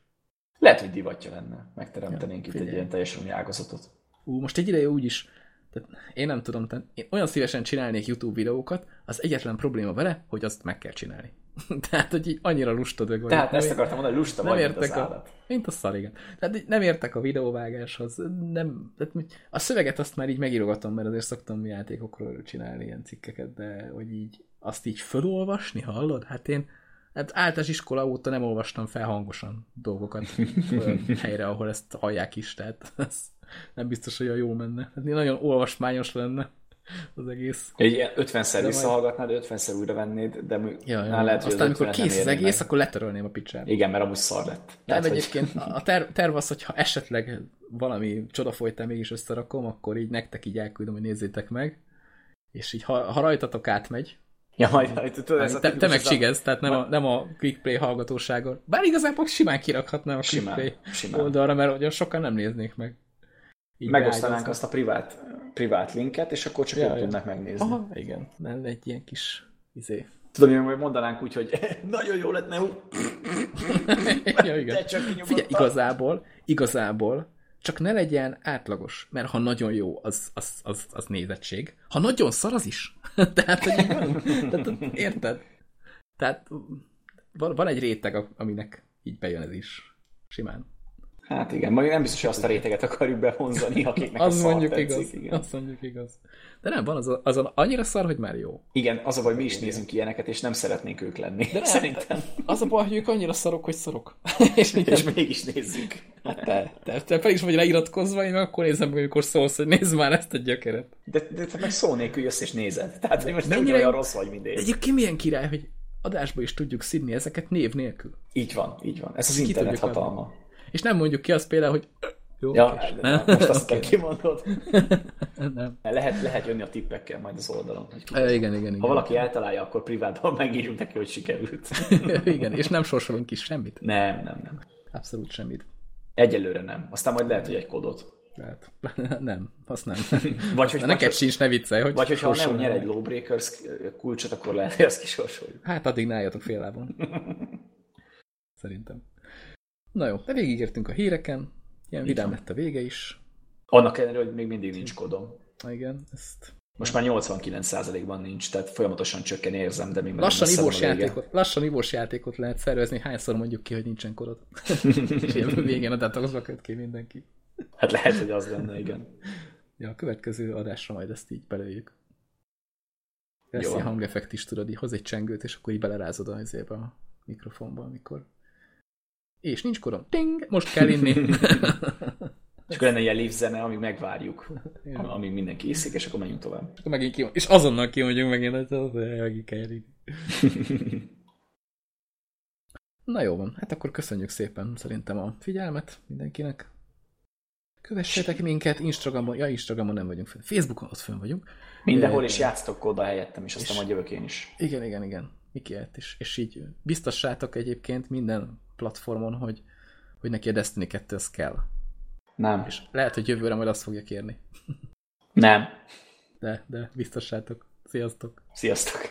Lehet, hogy divatja lenne. Megteremtenénk ja, itt egy ilyen teljesen új ágazatot. Ú, most egy ideje úgy is tehát én nem tudom, tehát én olyan szívesen csinálnék YouTube videókat, az egyetlen probléma vele, hogy azt meg kell csinálni. [LAUGHS] tehát, hogy így annyira lusta dög vagy. Tehát ezt akartam mondani, lusta nem vagy, értek mint az a, Mint a szar, igen. Tehát nem értek a videóvágáshoz. Nem, tehát a szöveget azt már így megírogatom, mert azért szoktam játékokról csinálni ilyen cikkeket, de hogy így azt így fölolvasni, hallod? Hát én hát általános iskola óta nem olvastam fel hangosan dolgokat [LAUGHS] olyan helyre, ahol ezt hallják is, tehát ez nem biztos, hogy a jó menne. Hát nagyon olvasmányos lenne. az egész. Egy 50-szer visszahallgatnád, 50-szer újra vennéd, de ja, ja. lehet, Aztán, amikor kész az egész, meg. akkor letörölném a picsát. Igen, mert amúgy szar lett. Nem, hogy... egyébként a ter- terv az, hogyha esetleg valami csoda folytán mégis összerakom, akkor így nektek így elküldöm, hogy nézzétek meg, és így ha, ha rajtatok átmegy, Ja, majd, tudod, ez te, te meg csigez, tehát nem a, nem a Quick Play hallgatóságon. Bár igazából simán kirakhatnám a Quick Play simán. oldalra, mert olyan sokan nem néznék meg. Így Megosztanánk azt a privát, privát linket, és akkor csak ja, tudnak megnézni. Aha, igen. Nem egy ilyen kis izé. Tudom, hogy mondanánk úgy, hogy [LAUGHS] nagyon jó lett, ne [LAUGHS] ja, igen. Figyelj, igazából, igazából csak ne legyen átlagos, mert ha nagyon jó, az, az, az, az nézettség. Ha nagyon szar, az is. [LAUGHS] tehát, hogy tehát, érted? Tehát van, van egy réteg, aminek így bejön ez is. Simán. Hát igen, majd nem biztos, hogy azt a réteget akarjuk bevonzani, [LAUGHS] akiknek az a mondjuk tetszik, igaz. Igen. Azt mondjuk igaz. De nem, van azon, azon annyira szar, hogy már jó. Igen, az a baj, mi is nézünk ilyeneket, és nem szeretnénk ők lenni. De [LAUGHS] nem, Szerintem. Az a baj, hogy ők annyira szarok, hogy szarok. [LAUGHS] és, és mégis nézzük. Hát te, te, te pedig is vagy leiratkozva, én akkor nézem meg, amikor szólsz, hogy nézd már ezt a gyökeret. De, de te meg szó nélkül jössz és nézed. Tehát, hogy most nem olyan rossz vagy, mint én. Egyébként milyen király, hogy adásba is tudjuk szidni ezeket név nélkül. Így van, így van. Ez az internet hatalma. Adni. És nem mondjuk ki azt például, hogy jó, ja, nem? most azt kell kimondod. [LAUGHS] nem. Lehet, lehet jönni a tippekkel majd az oldalon. Hogy e, igen, igen, igen. Ha valaki eltalálja, akkor privátban megírjuk neki, hogy sikerült. [LAUGHS] igen, és nem sorsolunk is semmit. Nem, nem, nem. Abszolút semmit. Egyelőre nem. Aztán majd lehet, hogy egy kódot. Lehet. [LAUGHS] Nem, azt nem. Vagy hogy neked sincs, ne viccelj, hogy Vagy hogyha a Neo nyer egy Lawbreakers kulcsot, akkor lehet, hogy azt kisorsoljuk. Hát addig ne álljatok fél lábon. Szerintem. Na jó, de végigértünk a híreken, ilyen vidám lett a vége is. Annak ellenére, hogy még mindig nincs kodom. Igen, ezt... Most már 89%-ban nincs, tehát folyamatosan csökken érzem, de még lassan ivós, játékot, lassan ivós játékot lehet szervezni, hányszor mondjuk ki, hogy nincsen kodod. [LAUGHS] És ilyen végén a datagozba köt ki mindenki. Hát lehet, hogy az lenne, igen. Ja, a következő adásra majd ezt így belőjük. Lesz Jó. ilyen hangeffekt is, tudod, így hoz egy csengőt, és akkor így belerázod a, a mikrofonba, amikor és nincs korom. Ting! Most kell inni. [LAUGHS] és akkor lenne ilyen live zene, amíg megvárjuk, amíg mindenki iszik, és akkor menjünk tovább. És, akkor megint ki, és azonnal kimondjuk megint, hogy az megint kell [LAUGHS] Na jó van, hát akkor köszönjük szépen szerintem a figyelmet mindenkinek. Kövessetek minket Instagramon, ja Instagramon nem vagyunk fönn, Facebookon ott fönn vagyunk. Mindenhol is játsztok kóda helyettem, és aztán majd jövök én is. Igen, igen, igen. Mikiért is. És így biztossátok egyébként minden platformon, hogy, hogy neki a Destiny 2 az kell. Nem. És lehet, hogy jövőre majd azt fogja kérni. Nem. De, de biztossátok. Sziasztok. Sziasztok.